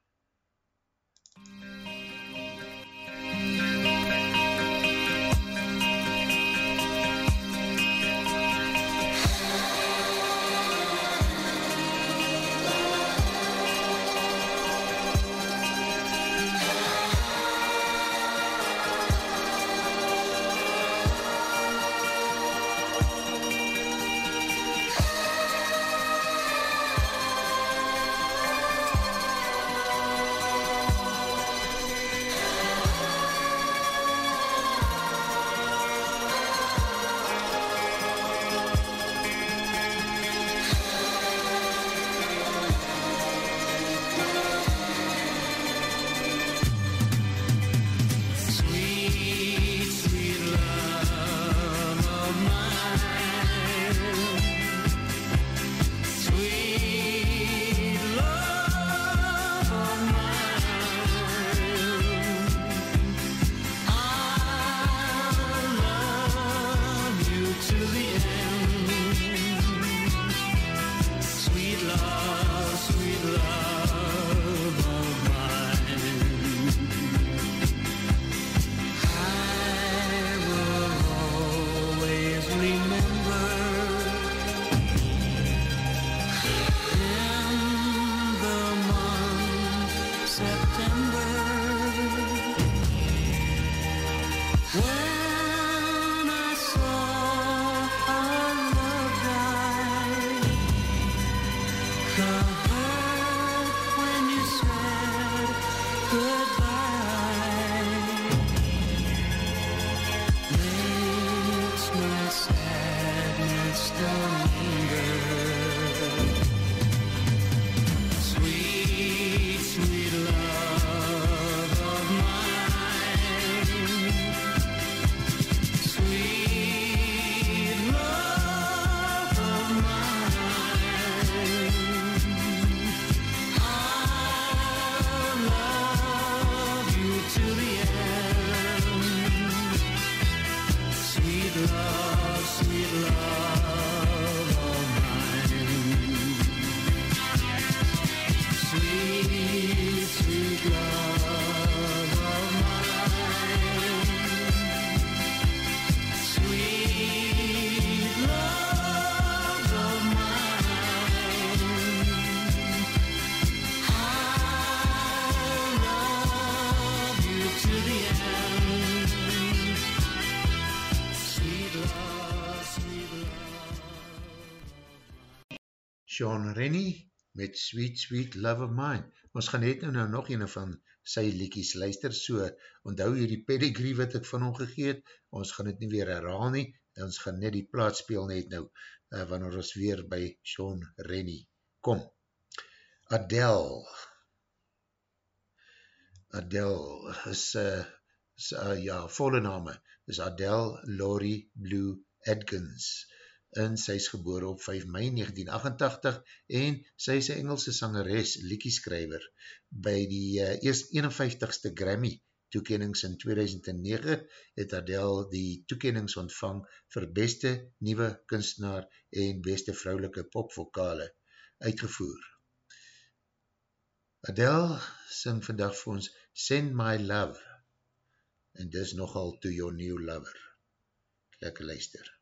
Speaker 9: Sean Rennie met Sweet Sweet Love of Mine. Ons gaan net nou, nou nog ene van sy liekies luister, so onthou hier die pedigree wat ek van hom gegeet, ons gaan het nie weer herhaal nie, ons gaan net die plaat speel net nou, uh, wanneer ons weer by Sean Rennie kom. Adele Adele is, uh, is uh, ja, volle name is Adele Laurie Blue Adkins. Adele en sy is gebore op 5 mei 1988 en sy is een Engelse sangeres, liekieskrijver, by die uh, eerst 51ste Grammy toekennings in 2009 het Adele die toekennings ontvang vir beste nieuwe kunstenaar en beste vrouwelike popvokale uitgevoer. Adele sing vandag vir ons Send My Love en dis nogal To Your New Lover. Lekker luister.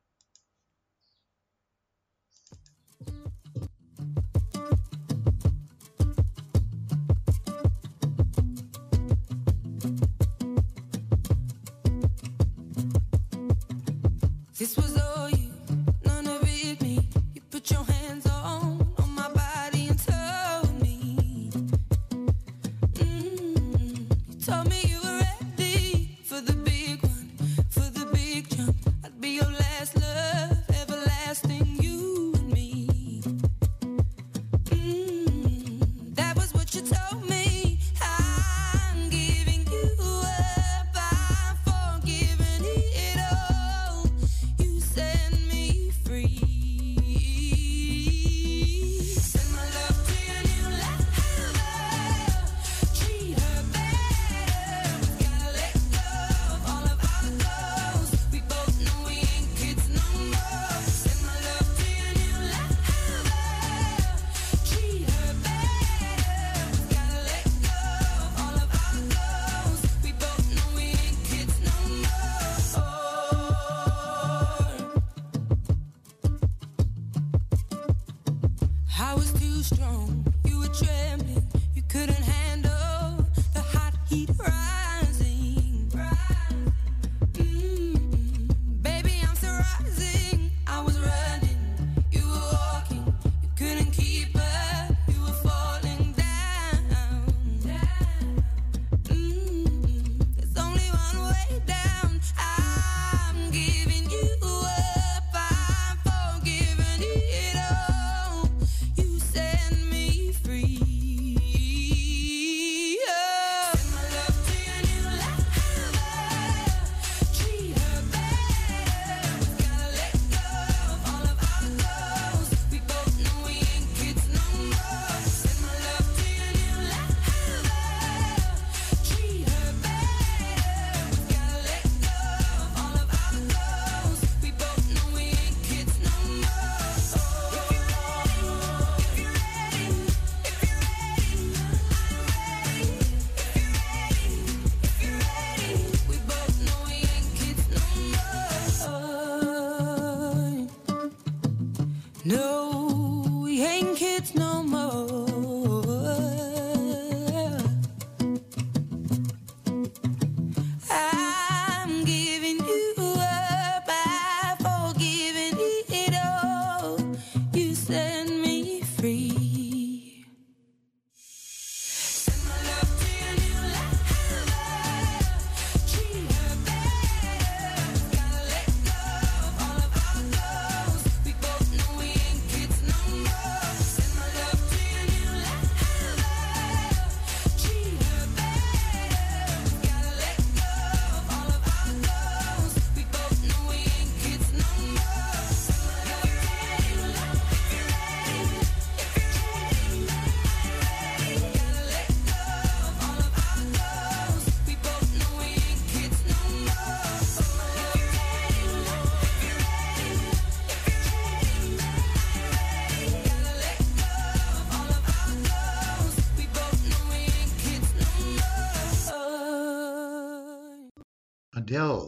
Speaker 9: wel,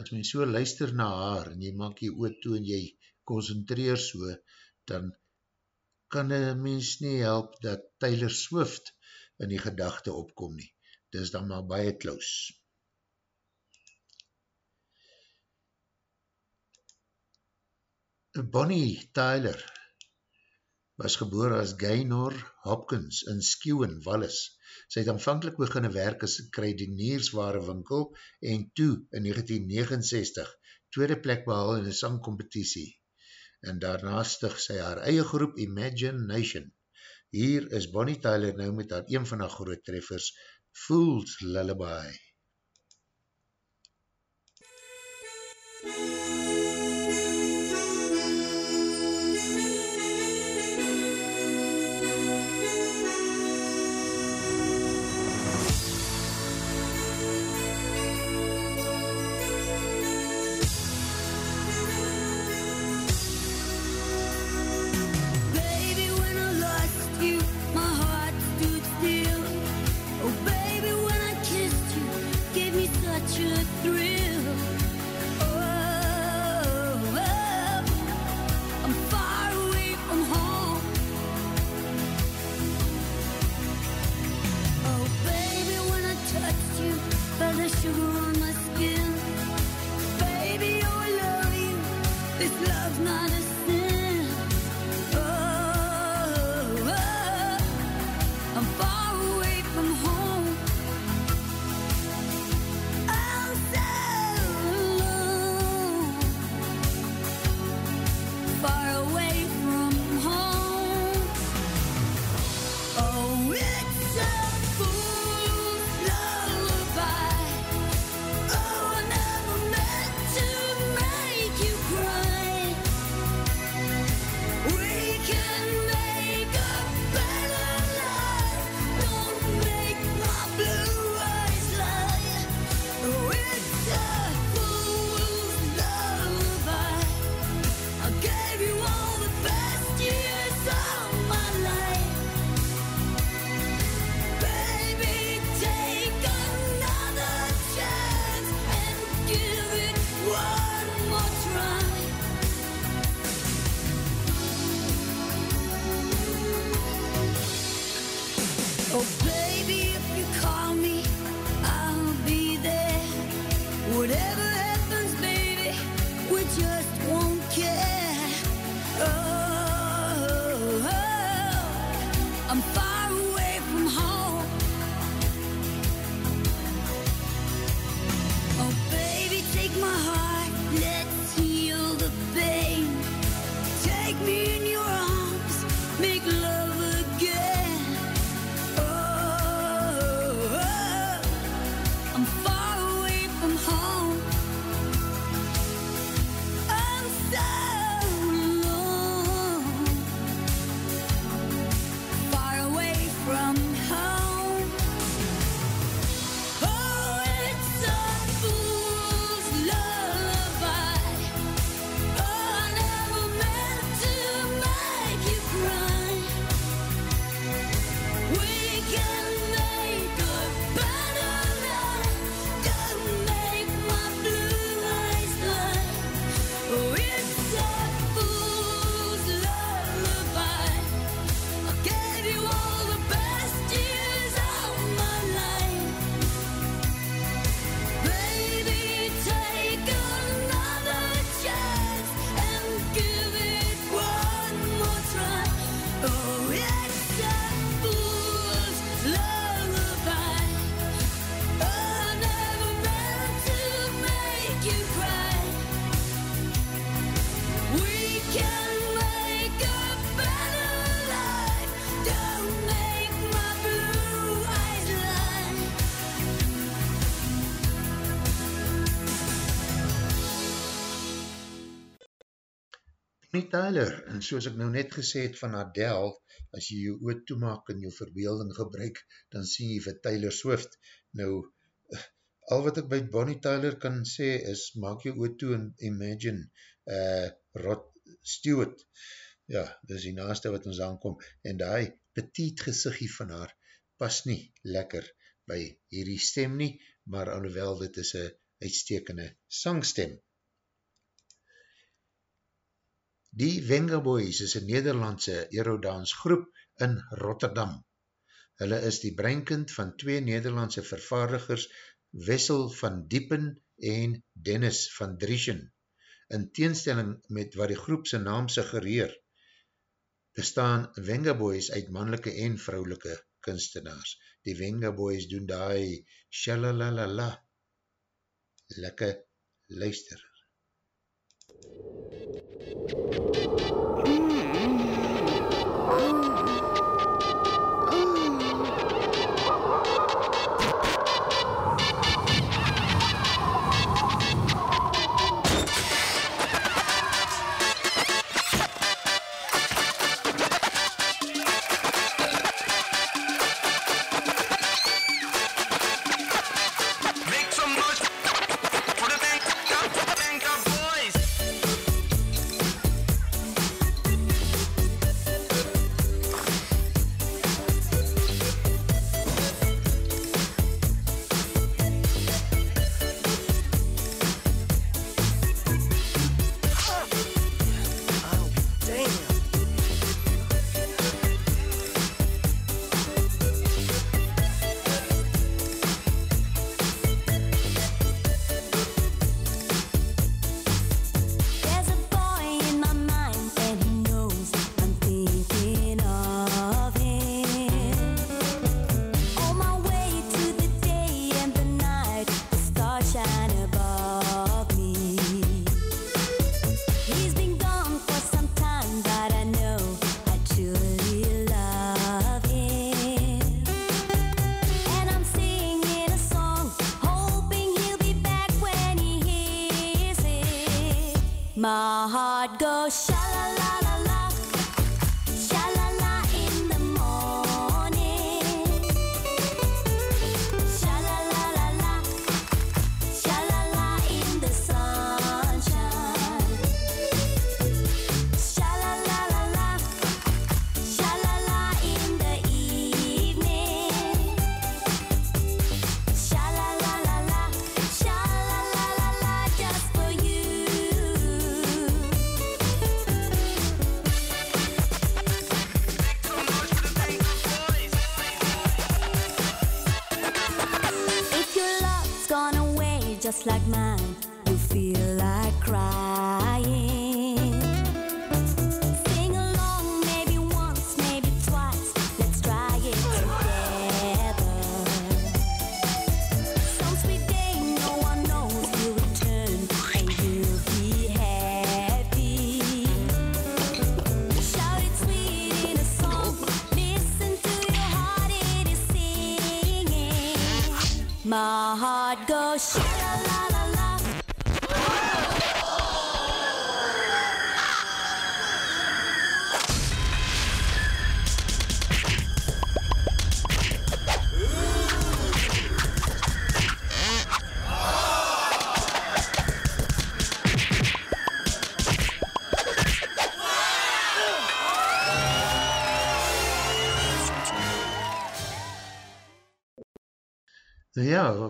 Speaker 9: as mens so luister na haar en jy maak jy oor toe en jy concentreer so, dan kan een mens nie help dat Taylor Swift in die gedachte opkom nie. Dis dan maar baie close. Bonnie Tyler
Speaker 2: was geboor as Gaynor Hopkins in Skewen, Wallis Sy het aanvankelijk beginne werk as kruideniersware winkel en toe in 1969 tweede plek behal in een sangcompetitie. En daarna stig sy haar eie groep Imagination. Hier is Bonnie Tyler nou met haar een van haar groot treffers, Fool's Lullaby.
Speaker 11: Baby, you.
Speaker 2: Tyler, en soos ek nou net gesê het van Adele, as jy jou oot toemaak en jou verbeelding gebruik, dan sien jy vir Taylor Swift. Nou, al wat ek by Bonnie Tyler kan sê is, maak jou oot toe en imagine uh, Rod Stewart. Ja, dis die naaste wat ons aankom. En die petiet gezichtie van haar pas nie lekker by hierdie stem nie, maar alhoewel dit is een uitstekende sangstem. Die Venga Boys is een Nederlandse Eurodance groep in Rotterdam. Hulle is die breinkind van twee Nederlandse vervaardigers Wessel van Diepen en Dennis van Drieschen. In teenstelling met wat die groep sy naam suggereer, bestaan Venga Boys uit mannelike en vrouwelike kunstenaars. Die Venga Boys doen die shalalalala. Lekke luister.
Speaker 11: Make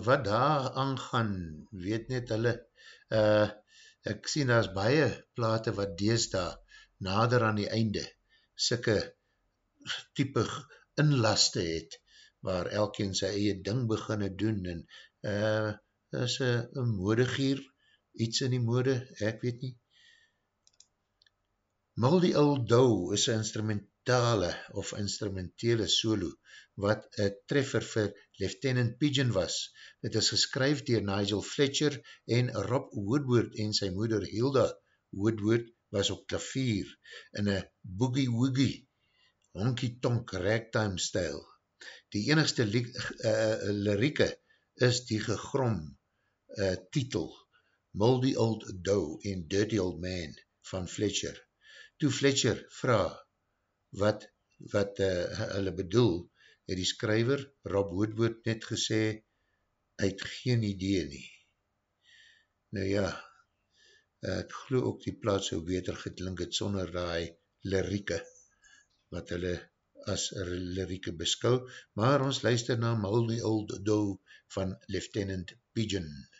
Speaker 2: wat daar aangaan, weet net hulle, uh, ek sien daar baie plate wat deesdaar nader aan die einde sikke type inlaste het, waar elkeen sy eie ding beginne doen en uh, is een modegier, iets in die mode, ek weet nie. Moldy Old Doe is een instrumentale of instrumentele solo wat een treffer vir Lieutenant Pigeon was. Dit is geskryf dier Nigel Fletcher en Rob Woodward en sy moeder Hilda Woodward was op klavier in een boogie-woogie honky-tonk ragtime stijl. Die enigste li uh, lirieke is die gegrom uh, titel Moldy Old Doe en Dirty Old Man van Fletcher. Toe Fletcher vraag wat, wat uh, hulle bedoel, het die skryver Rob Woodward net gesê, hy het geen idee nie. Nou ja, ek glo ook die plaats so beter geklink het sonder die lirieke, wat hulle as lirieke beskou, maar ons luister na Moldy Old Doe van Lieutenant Pigeon. Moldy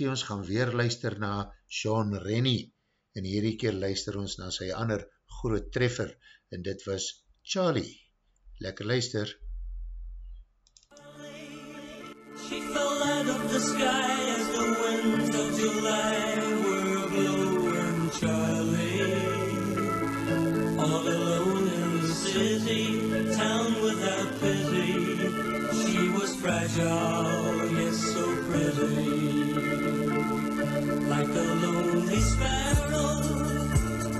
Speaker 2: gewaarskie, ons gaan weer luister na Sean Rennie, en hierdie keer luister ons na sy ander groot treffer, en dit was Charlie. Lekker luister.
Speaker 4: She fell out of the sky as the winds of July were blowing Charlie. All alone in the city, town without pity. She was fragile,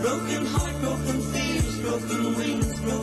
Speaker 4: broken heart, broken fears, broken wings, broken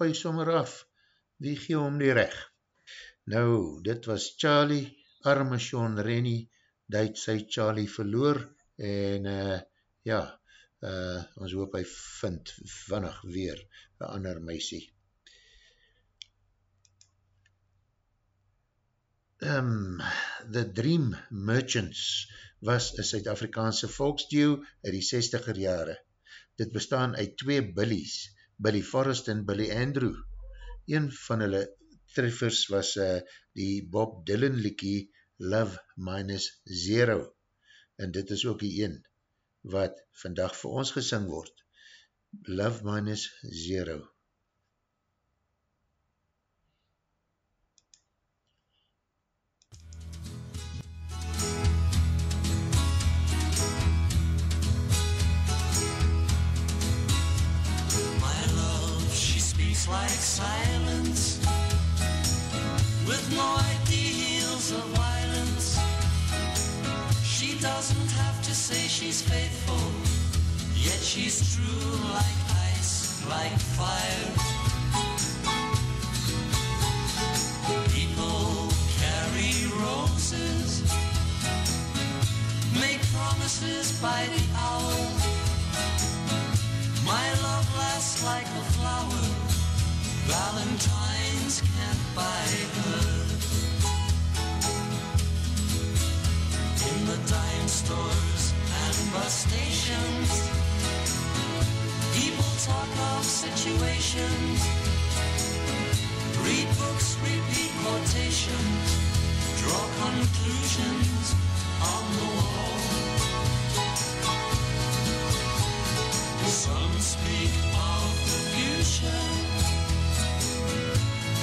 Speaker 2: Kap hy sommer af, wie gee hom die reg? Nou, dit was Charlie, arme Sean Rennie, die het sy Charlie verloor, en uh, ja, uh, ons hoop hy vind vannig weer een ander meisie. Um, The Dream Merchants was een Suid-Afrikaanse volksduo uit die 60er jare. Dit bestaan uit twee Billies, Billy Forrest en Billy Andrew. Een van hulle treffers was uh, die Bob Dylan liekie Love Minus Zero. En dit is ook die een wat vandag vir ons gesing word. Love Minus Zero.
Speaker 4: She like silence, with no ideals of violence. She doesn't have to say she's faithful, yet she's true like ice, like fire. People carry roses, make promises by the Valentines can't buy her. In the dime stores and bus stations, people talk of situations. Read books, repeat quotations, draw conclusions on the wall.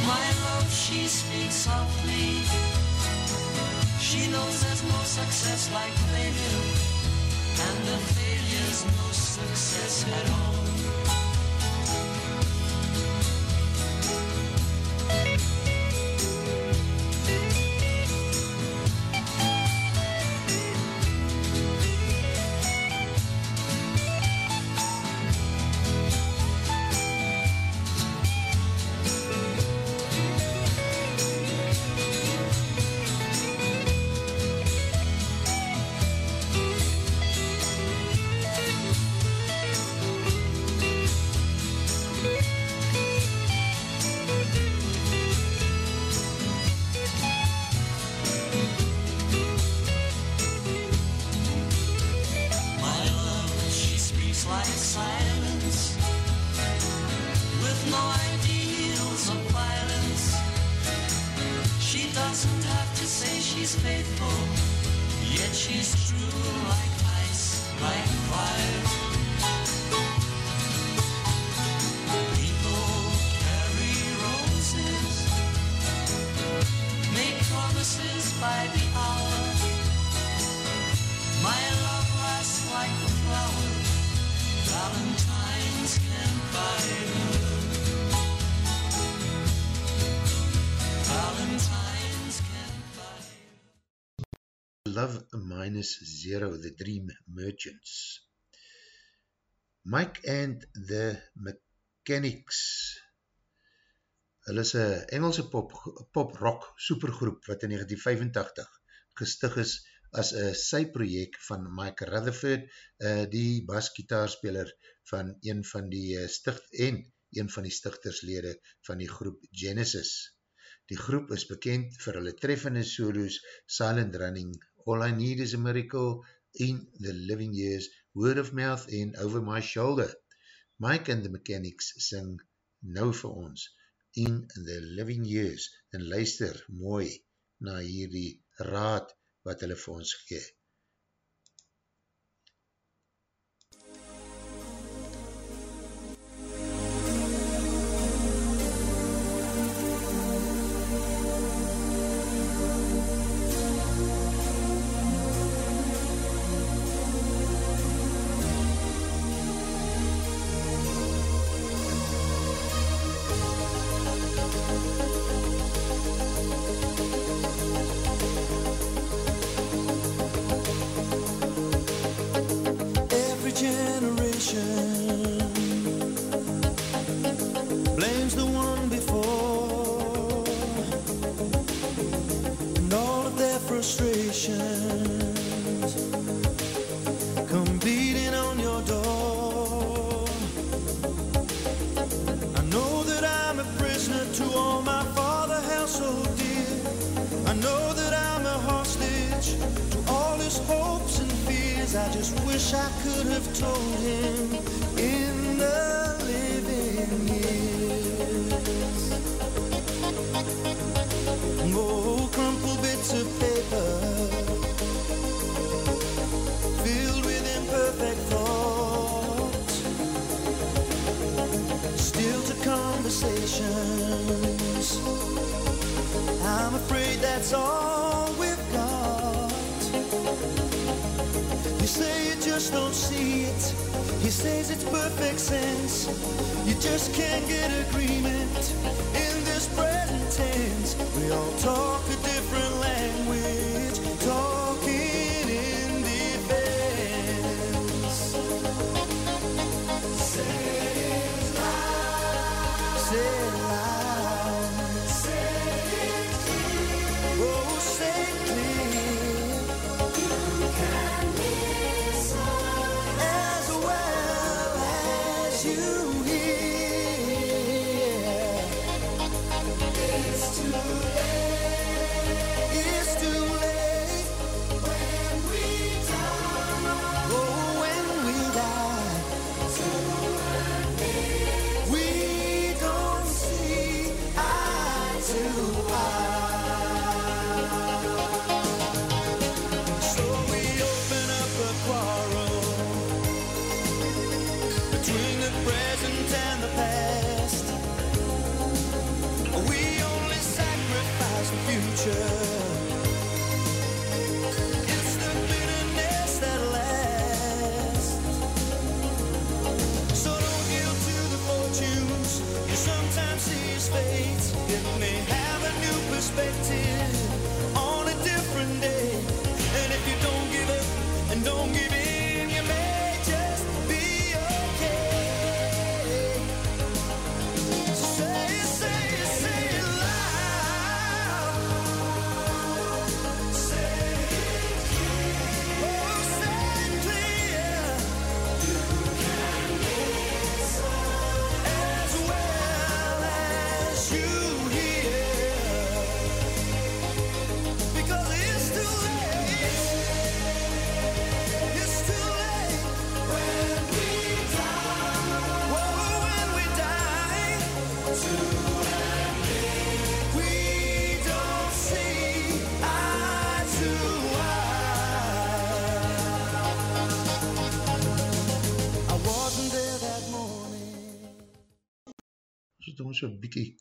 Speaker 4: My love, she speaks softly. She knows there's no success like failure, and the failure's no success at all.
Speaker 2: Minus Zero, The Dream Merchants. Mike and the Mechanics. Hulle is een Engelse pop, pop supergroep wat in 1985 gestig is as een sy-projek van Mike Rutherford, uh, die basgitaarspeler van een van die uh, sticht en een van die stichterslede van die groep Genesis. Die groep is bekend vir hulle treffende solos Silent Running, All I Need is a Miracle, In the Living Years, Word of Mouth en Over My Shoulder. Mike and the Mechanics sing nou vir ons In the Living Years en luister mooi na hierdie raad wat hulle vir ons gee.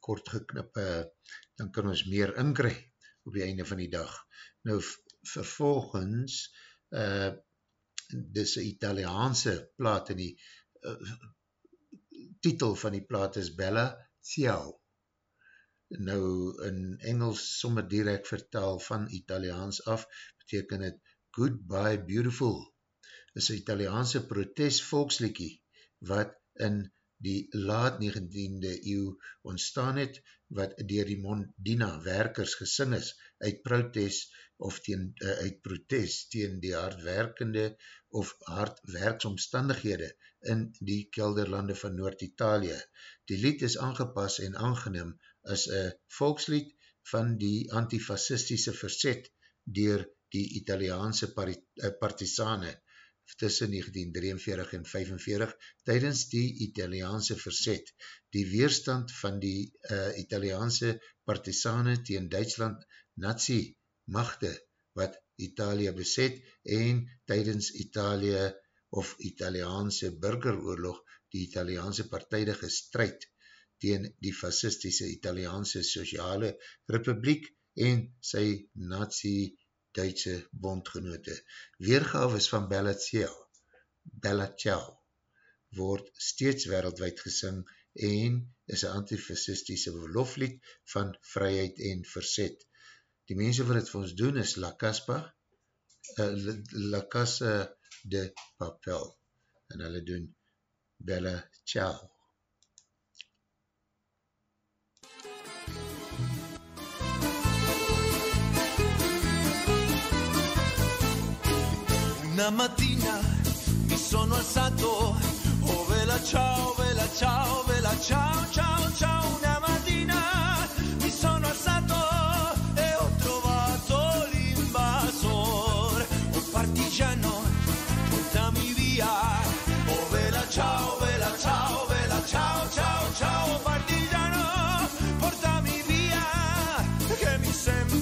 Speaker 2: Kort geknip, uh, dan kan ons meer inkry op die einde van die dag. Nou, vervolgens, uh, dis een Italiaanse plaat en die uh, titel van die plaat is Bella Ciao. Nou, in Engels sommer direct vertaal van Italiaans af, beteken het Goodbye Beautiful. Is een Italiaanse protest volkslikkie, wat in die laat 19e eeuw ontstaan het, wat dier die Mondina werkers gesing is, uit protest of teen, uh, uit protest teen die hardwerkende of hardwerksomstandighede in die kelderlande van Noord-Italië. Die lied is aangepas en aangeneem as een volkslied van die antifascistische verzet dier die Italiaanse partisane tussen 1943 en 45 tydens die Italiaanse verzet. Die weerstand van die uh, Italiaanse partisane teen Duitsland nazi machte wat Italië beset en tydens Italië of Italiaanse burgeroorlog die Italiaanse partijdige strijd teen die fascistische Italiaanse Sociale Republiek en sy nazi Duitse bondgenote. Weergaves van Bella Ciao, Bella Ciao word steeds wereldwijd gesing en is een antifascistische loflied van vryheid en verzet. Die mense wat het vir ons doen is La Caspa, uh, La Casa de Papel en hulle doen Bella Ciao.
Speaker 12: Una mattina mi sono alzato, oh vela ciao, vela ciao, vela ciao, ciao, ciao. Una mattina mi sono alzato e ho trovato l'invasor, un partigiano, portami via. Oh vela ciao, vela ciao, vela ciao, ciao, ciao, partigiano, portami via, che mi sento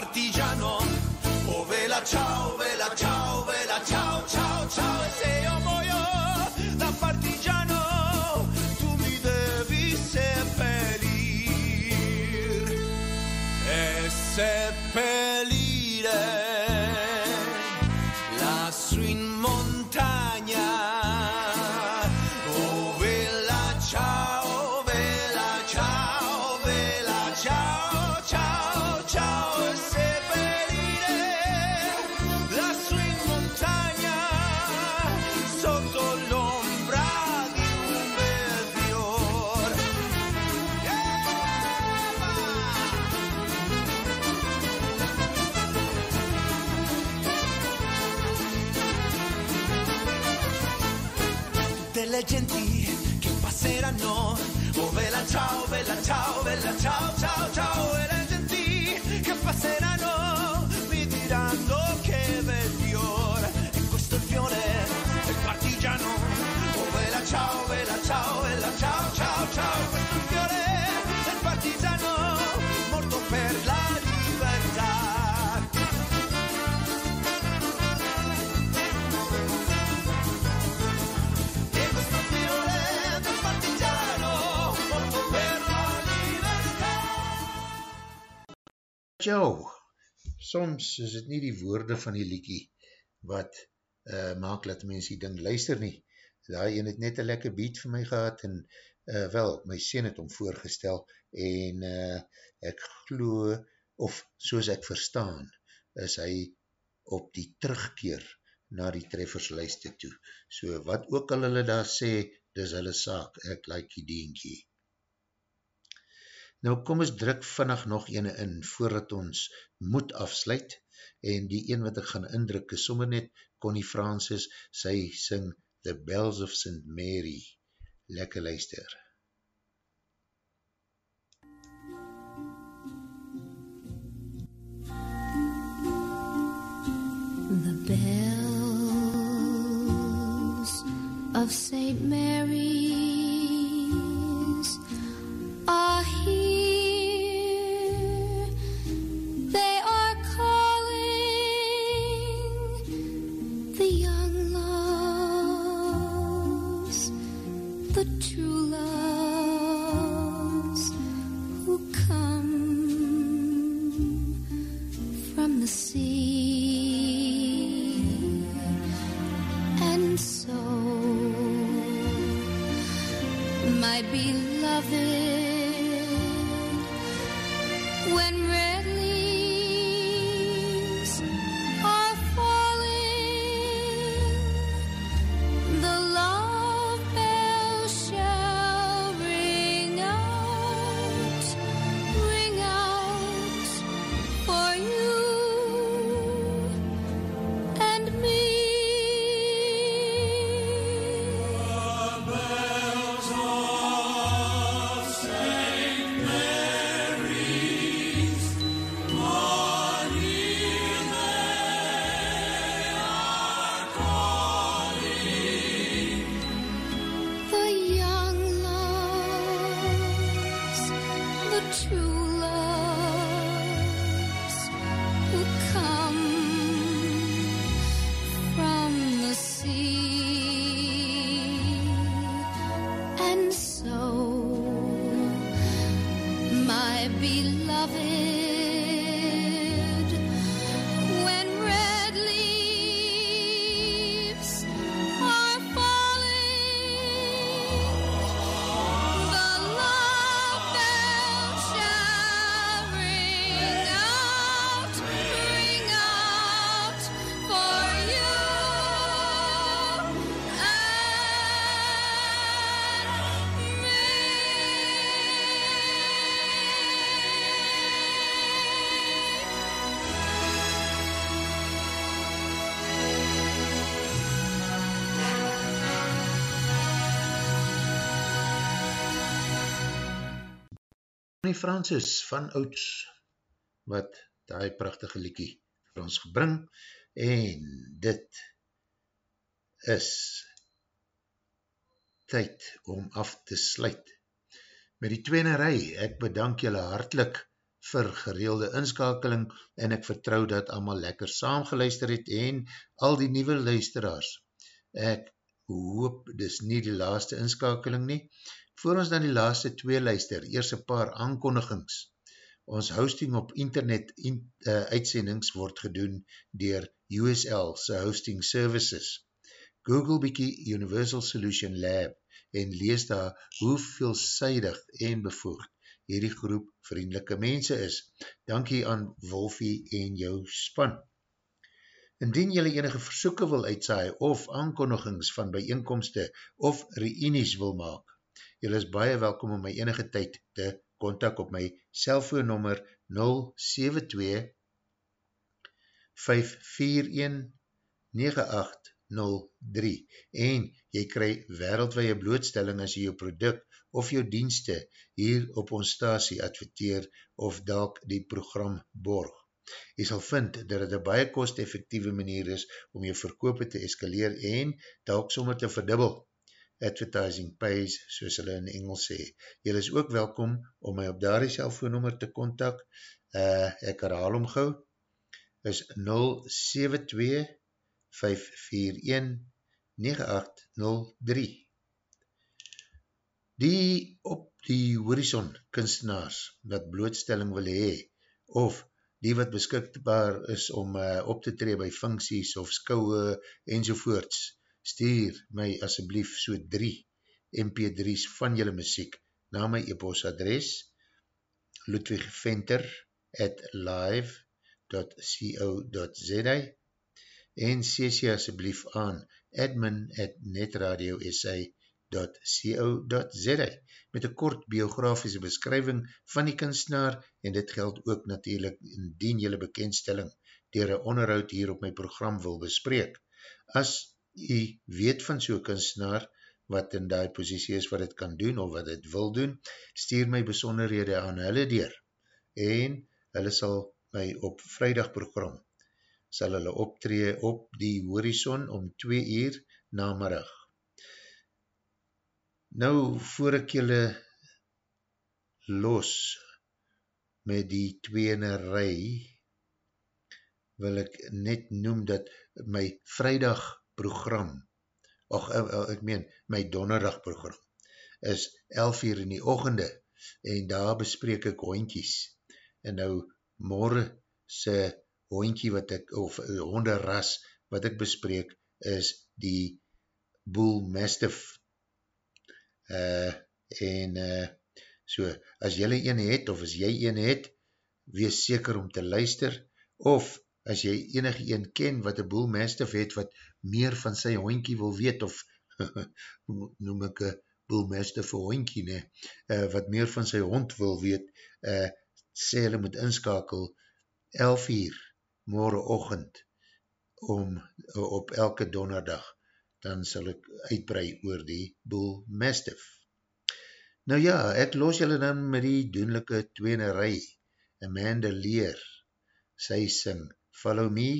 Speaker 12: partigiano, oh vela ciao, vela ciao, vela ciao, ciao, ciao. E se io ciao, vela ciao, vela ciao, ciao, ciao, Ciao,
Speaker 2: soms is het nie die woorde van die liekie wat uh, maak dat mens die ding luister nie. Daai een het net een lekker beat vir my gehad en uh, wel, my sien het om voorgestel en uh, ek glo, of soos ek verstaan, is hy op die terugkeer na die treffersluiste toe. So wat ook al hulle daar sê, dis hulle saak, ek like die dienkie. Nou kom ons druk vannig nog ene in, voordat ons moet afsluit, en die een wat ek gaan indruk is sommer net Connie Francis, sy sing The Bells of St. Mary. Lekker luister.
Speaker 11: The bells of St. Mary's
Speaker 2: Connie Francis van Ouds, wat die prachtige liekie vir ons gebring, en dit is tyd om af te sluit. Met die tweene rij, ek bedank julle hartlik vir gereelde inskakeling en ek vertrou dat allemaal lekker saamgeluister het en al die nieuwe luisteraars. Ek hoop dis nie die laaste inskakeling nie. Voor ons dan die laaste twee luister, eers een paar aankondigings. Ons hosting op internet in, uh, uitsendings word gedoen dier USL se hosting services. Google bykie Universal Solution Lab en lees daar hoe veelzijdig en bevoegd hierdie groep vriendelike mense is. Dankie aan Wolfie en jou span. Indien jylle enige versoeken wil uitsaai of aankondigings van bijeenkomste of reunies wil maak, jylle is baie welkom om my enige tyd te kontak op my cellfoonnummer 072 541 9803 en jy kry wereldwee blootstelling as jy jou product of jou dienste hier op ons stasie adverteer of dalk die program borg. Jy sal vind dat het een baie kost-effectieve manier is om jou verkoop te eskaleer en dalk sommer te verdubbel. Advertising pays, soos hulle in Engels sê. Jy is ook welkom om my op daar die cellfoonnummer te kontak. Uh, ek herhaal om gauw. is 072 541 9803 Die op die horizon kunstenaars wat blootstelling wil hee, of die wat beskikbaar is om uh, op te tree by funksies of skouwe enzovoorts, stuur my asseblief so 3 mp3's van julle muziek na my e-post adres ludwigventer at live.co.za en cc asseblief aan admin at netradio.sa.co.za met een kort biografische beskrywing van die kunstenaar en dit geld ook natuurlijk indien jylle bekendstelling dier een onderhoud hier op my program wil bespreek. As jy weet van so'n kunstenaar wat in die posiesie is wat het kan doen of wat het wil doen, stuur my besonderhede aan hulle dier en hulle sal my op vrijdag program sal hulle optree op die horizon om 2 uur namiddag. Nou, voor ek julle los met die tweene rij, wil ek net noem dat my vrijdag program, och, ek meen, my donderdag program, is 11 uur in die ochende, en daar bespreek ek hondjies, en nou, morgen se hondjie wat ek, of honderras wat ek bespreek, is die Bull Mastiff. Uh, en uh, so, as jylle een het, of as jy een het, wees seker om te luister, of as jy enig een ken wat een Bull Mastiff het, wat meer van sy hoinkie wil weet, of noem ek een Bull Mastiff een hoinkie, ne, uh, wat meer van sy hond wil weet, uh, sê hulle moet inskakel 11 uur morgenochtend om uh, op elke donderdag dan sal ek uitbrei oor die Mastiff. Nou ja, ek los julle dan met die doenlijke tweenerij, Amanda Lear, sy sing Follow Me,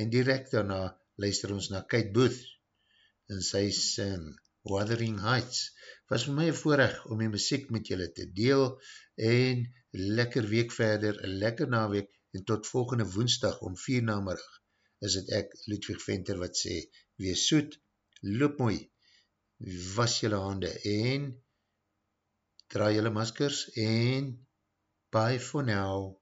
Speaker 2: en direct daarna luister ons na Kate Booth, en sy sing Wuthering Heights. Was vir my een voorrecht om die muziek met julle te deel, en lekker week verder, lekker naweek, en tot volgende woensdag om vier namerig, is het ek, Ludwig Venter, wat sê, wees soet, loop mooi, was jylle hande, en draai jylle maskers, en bye for now.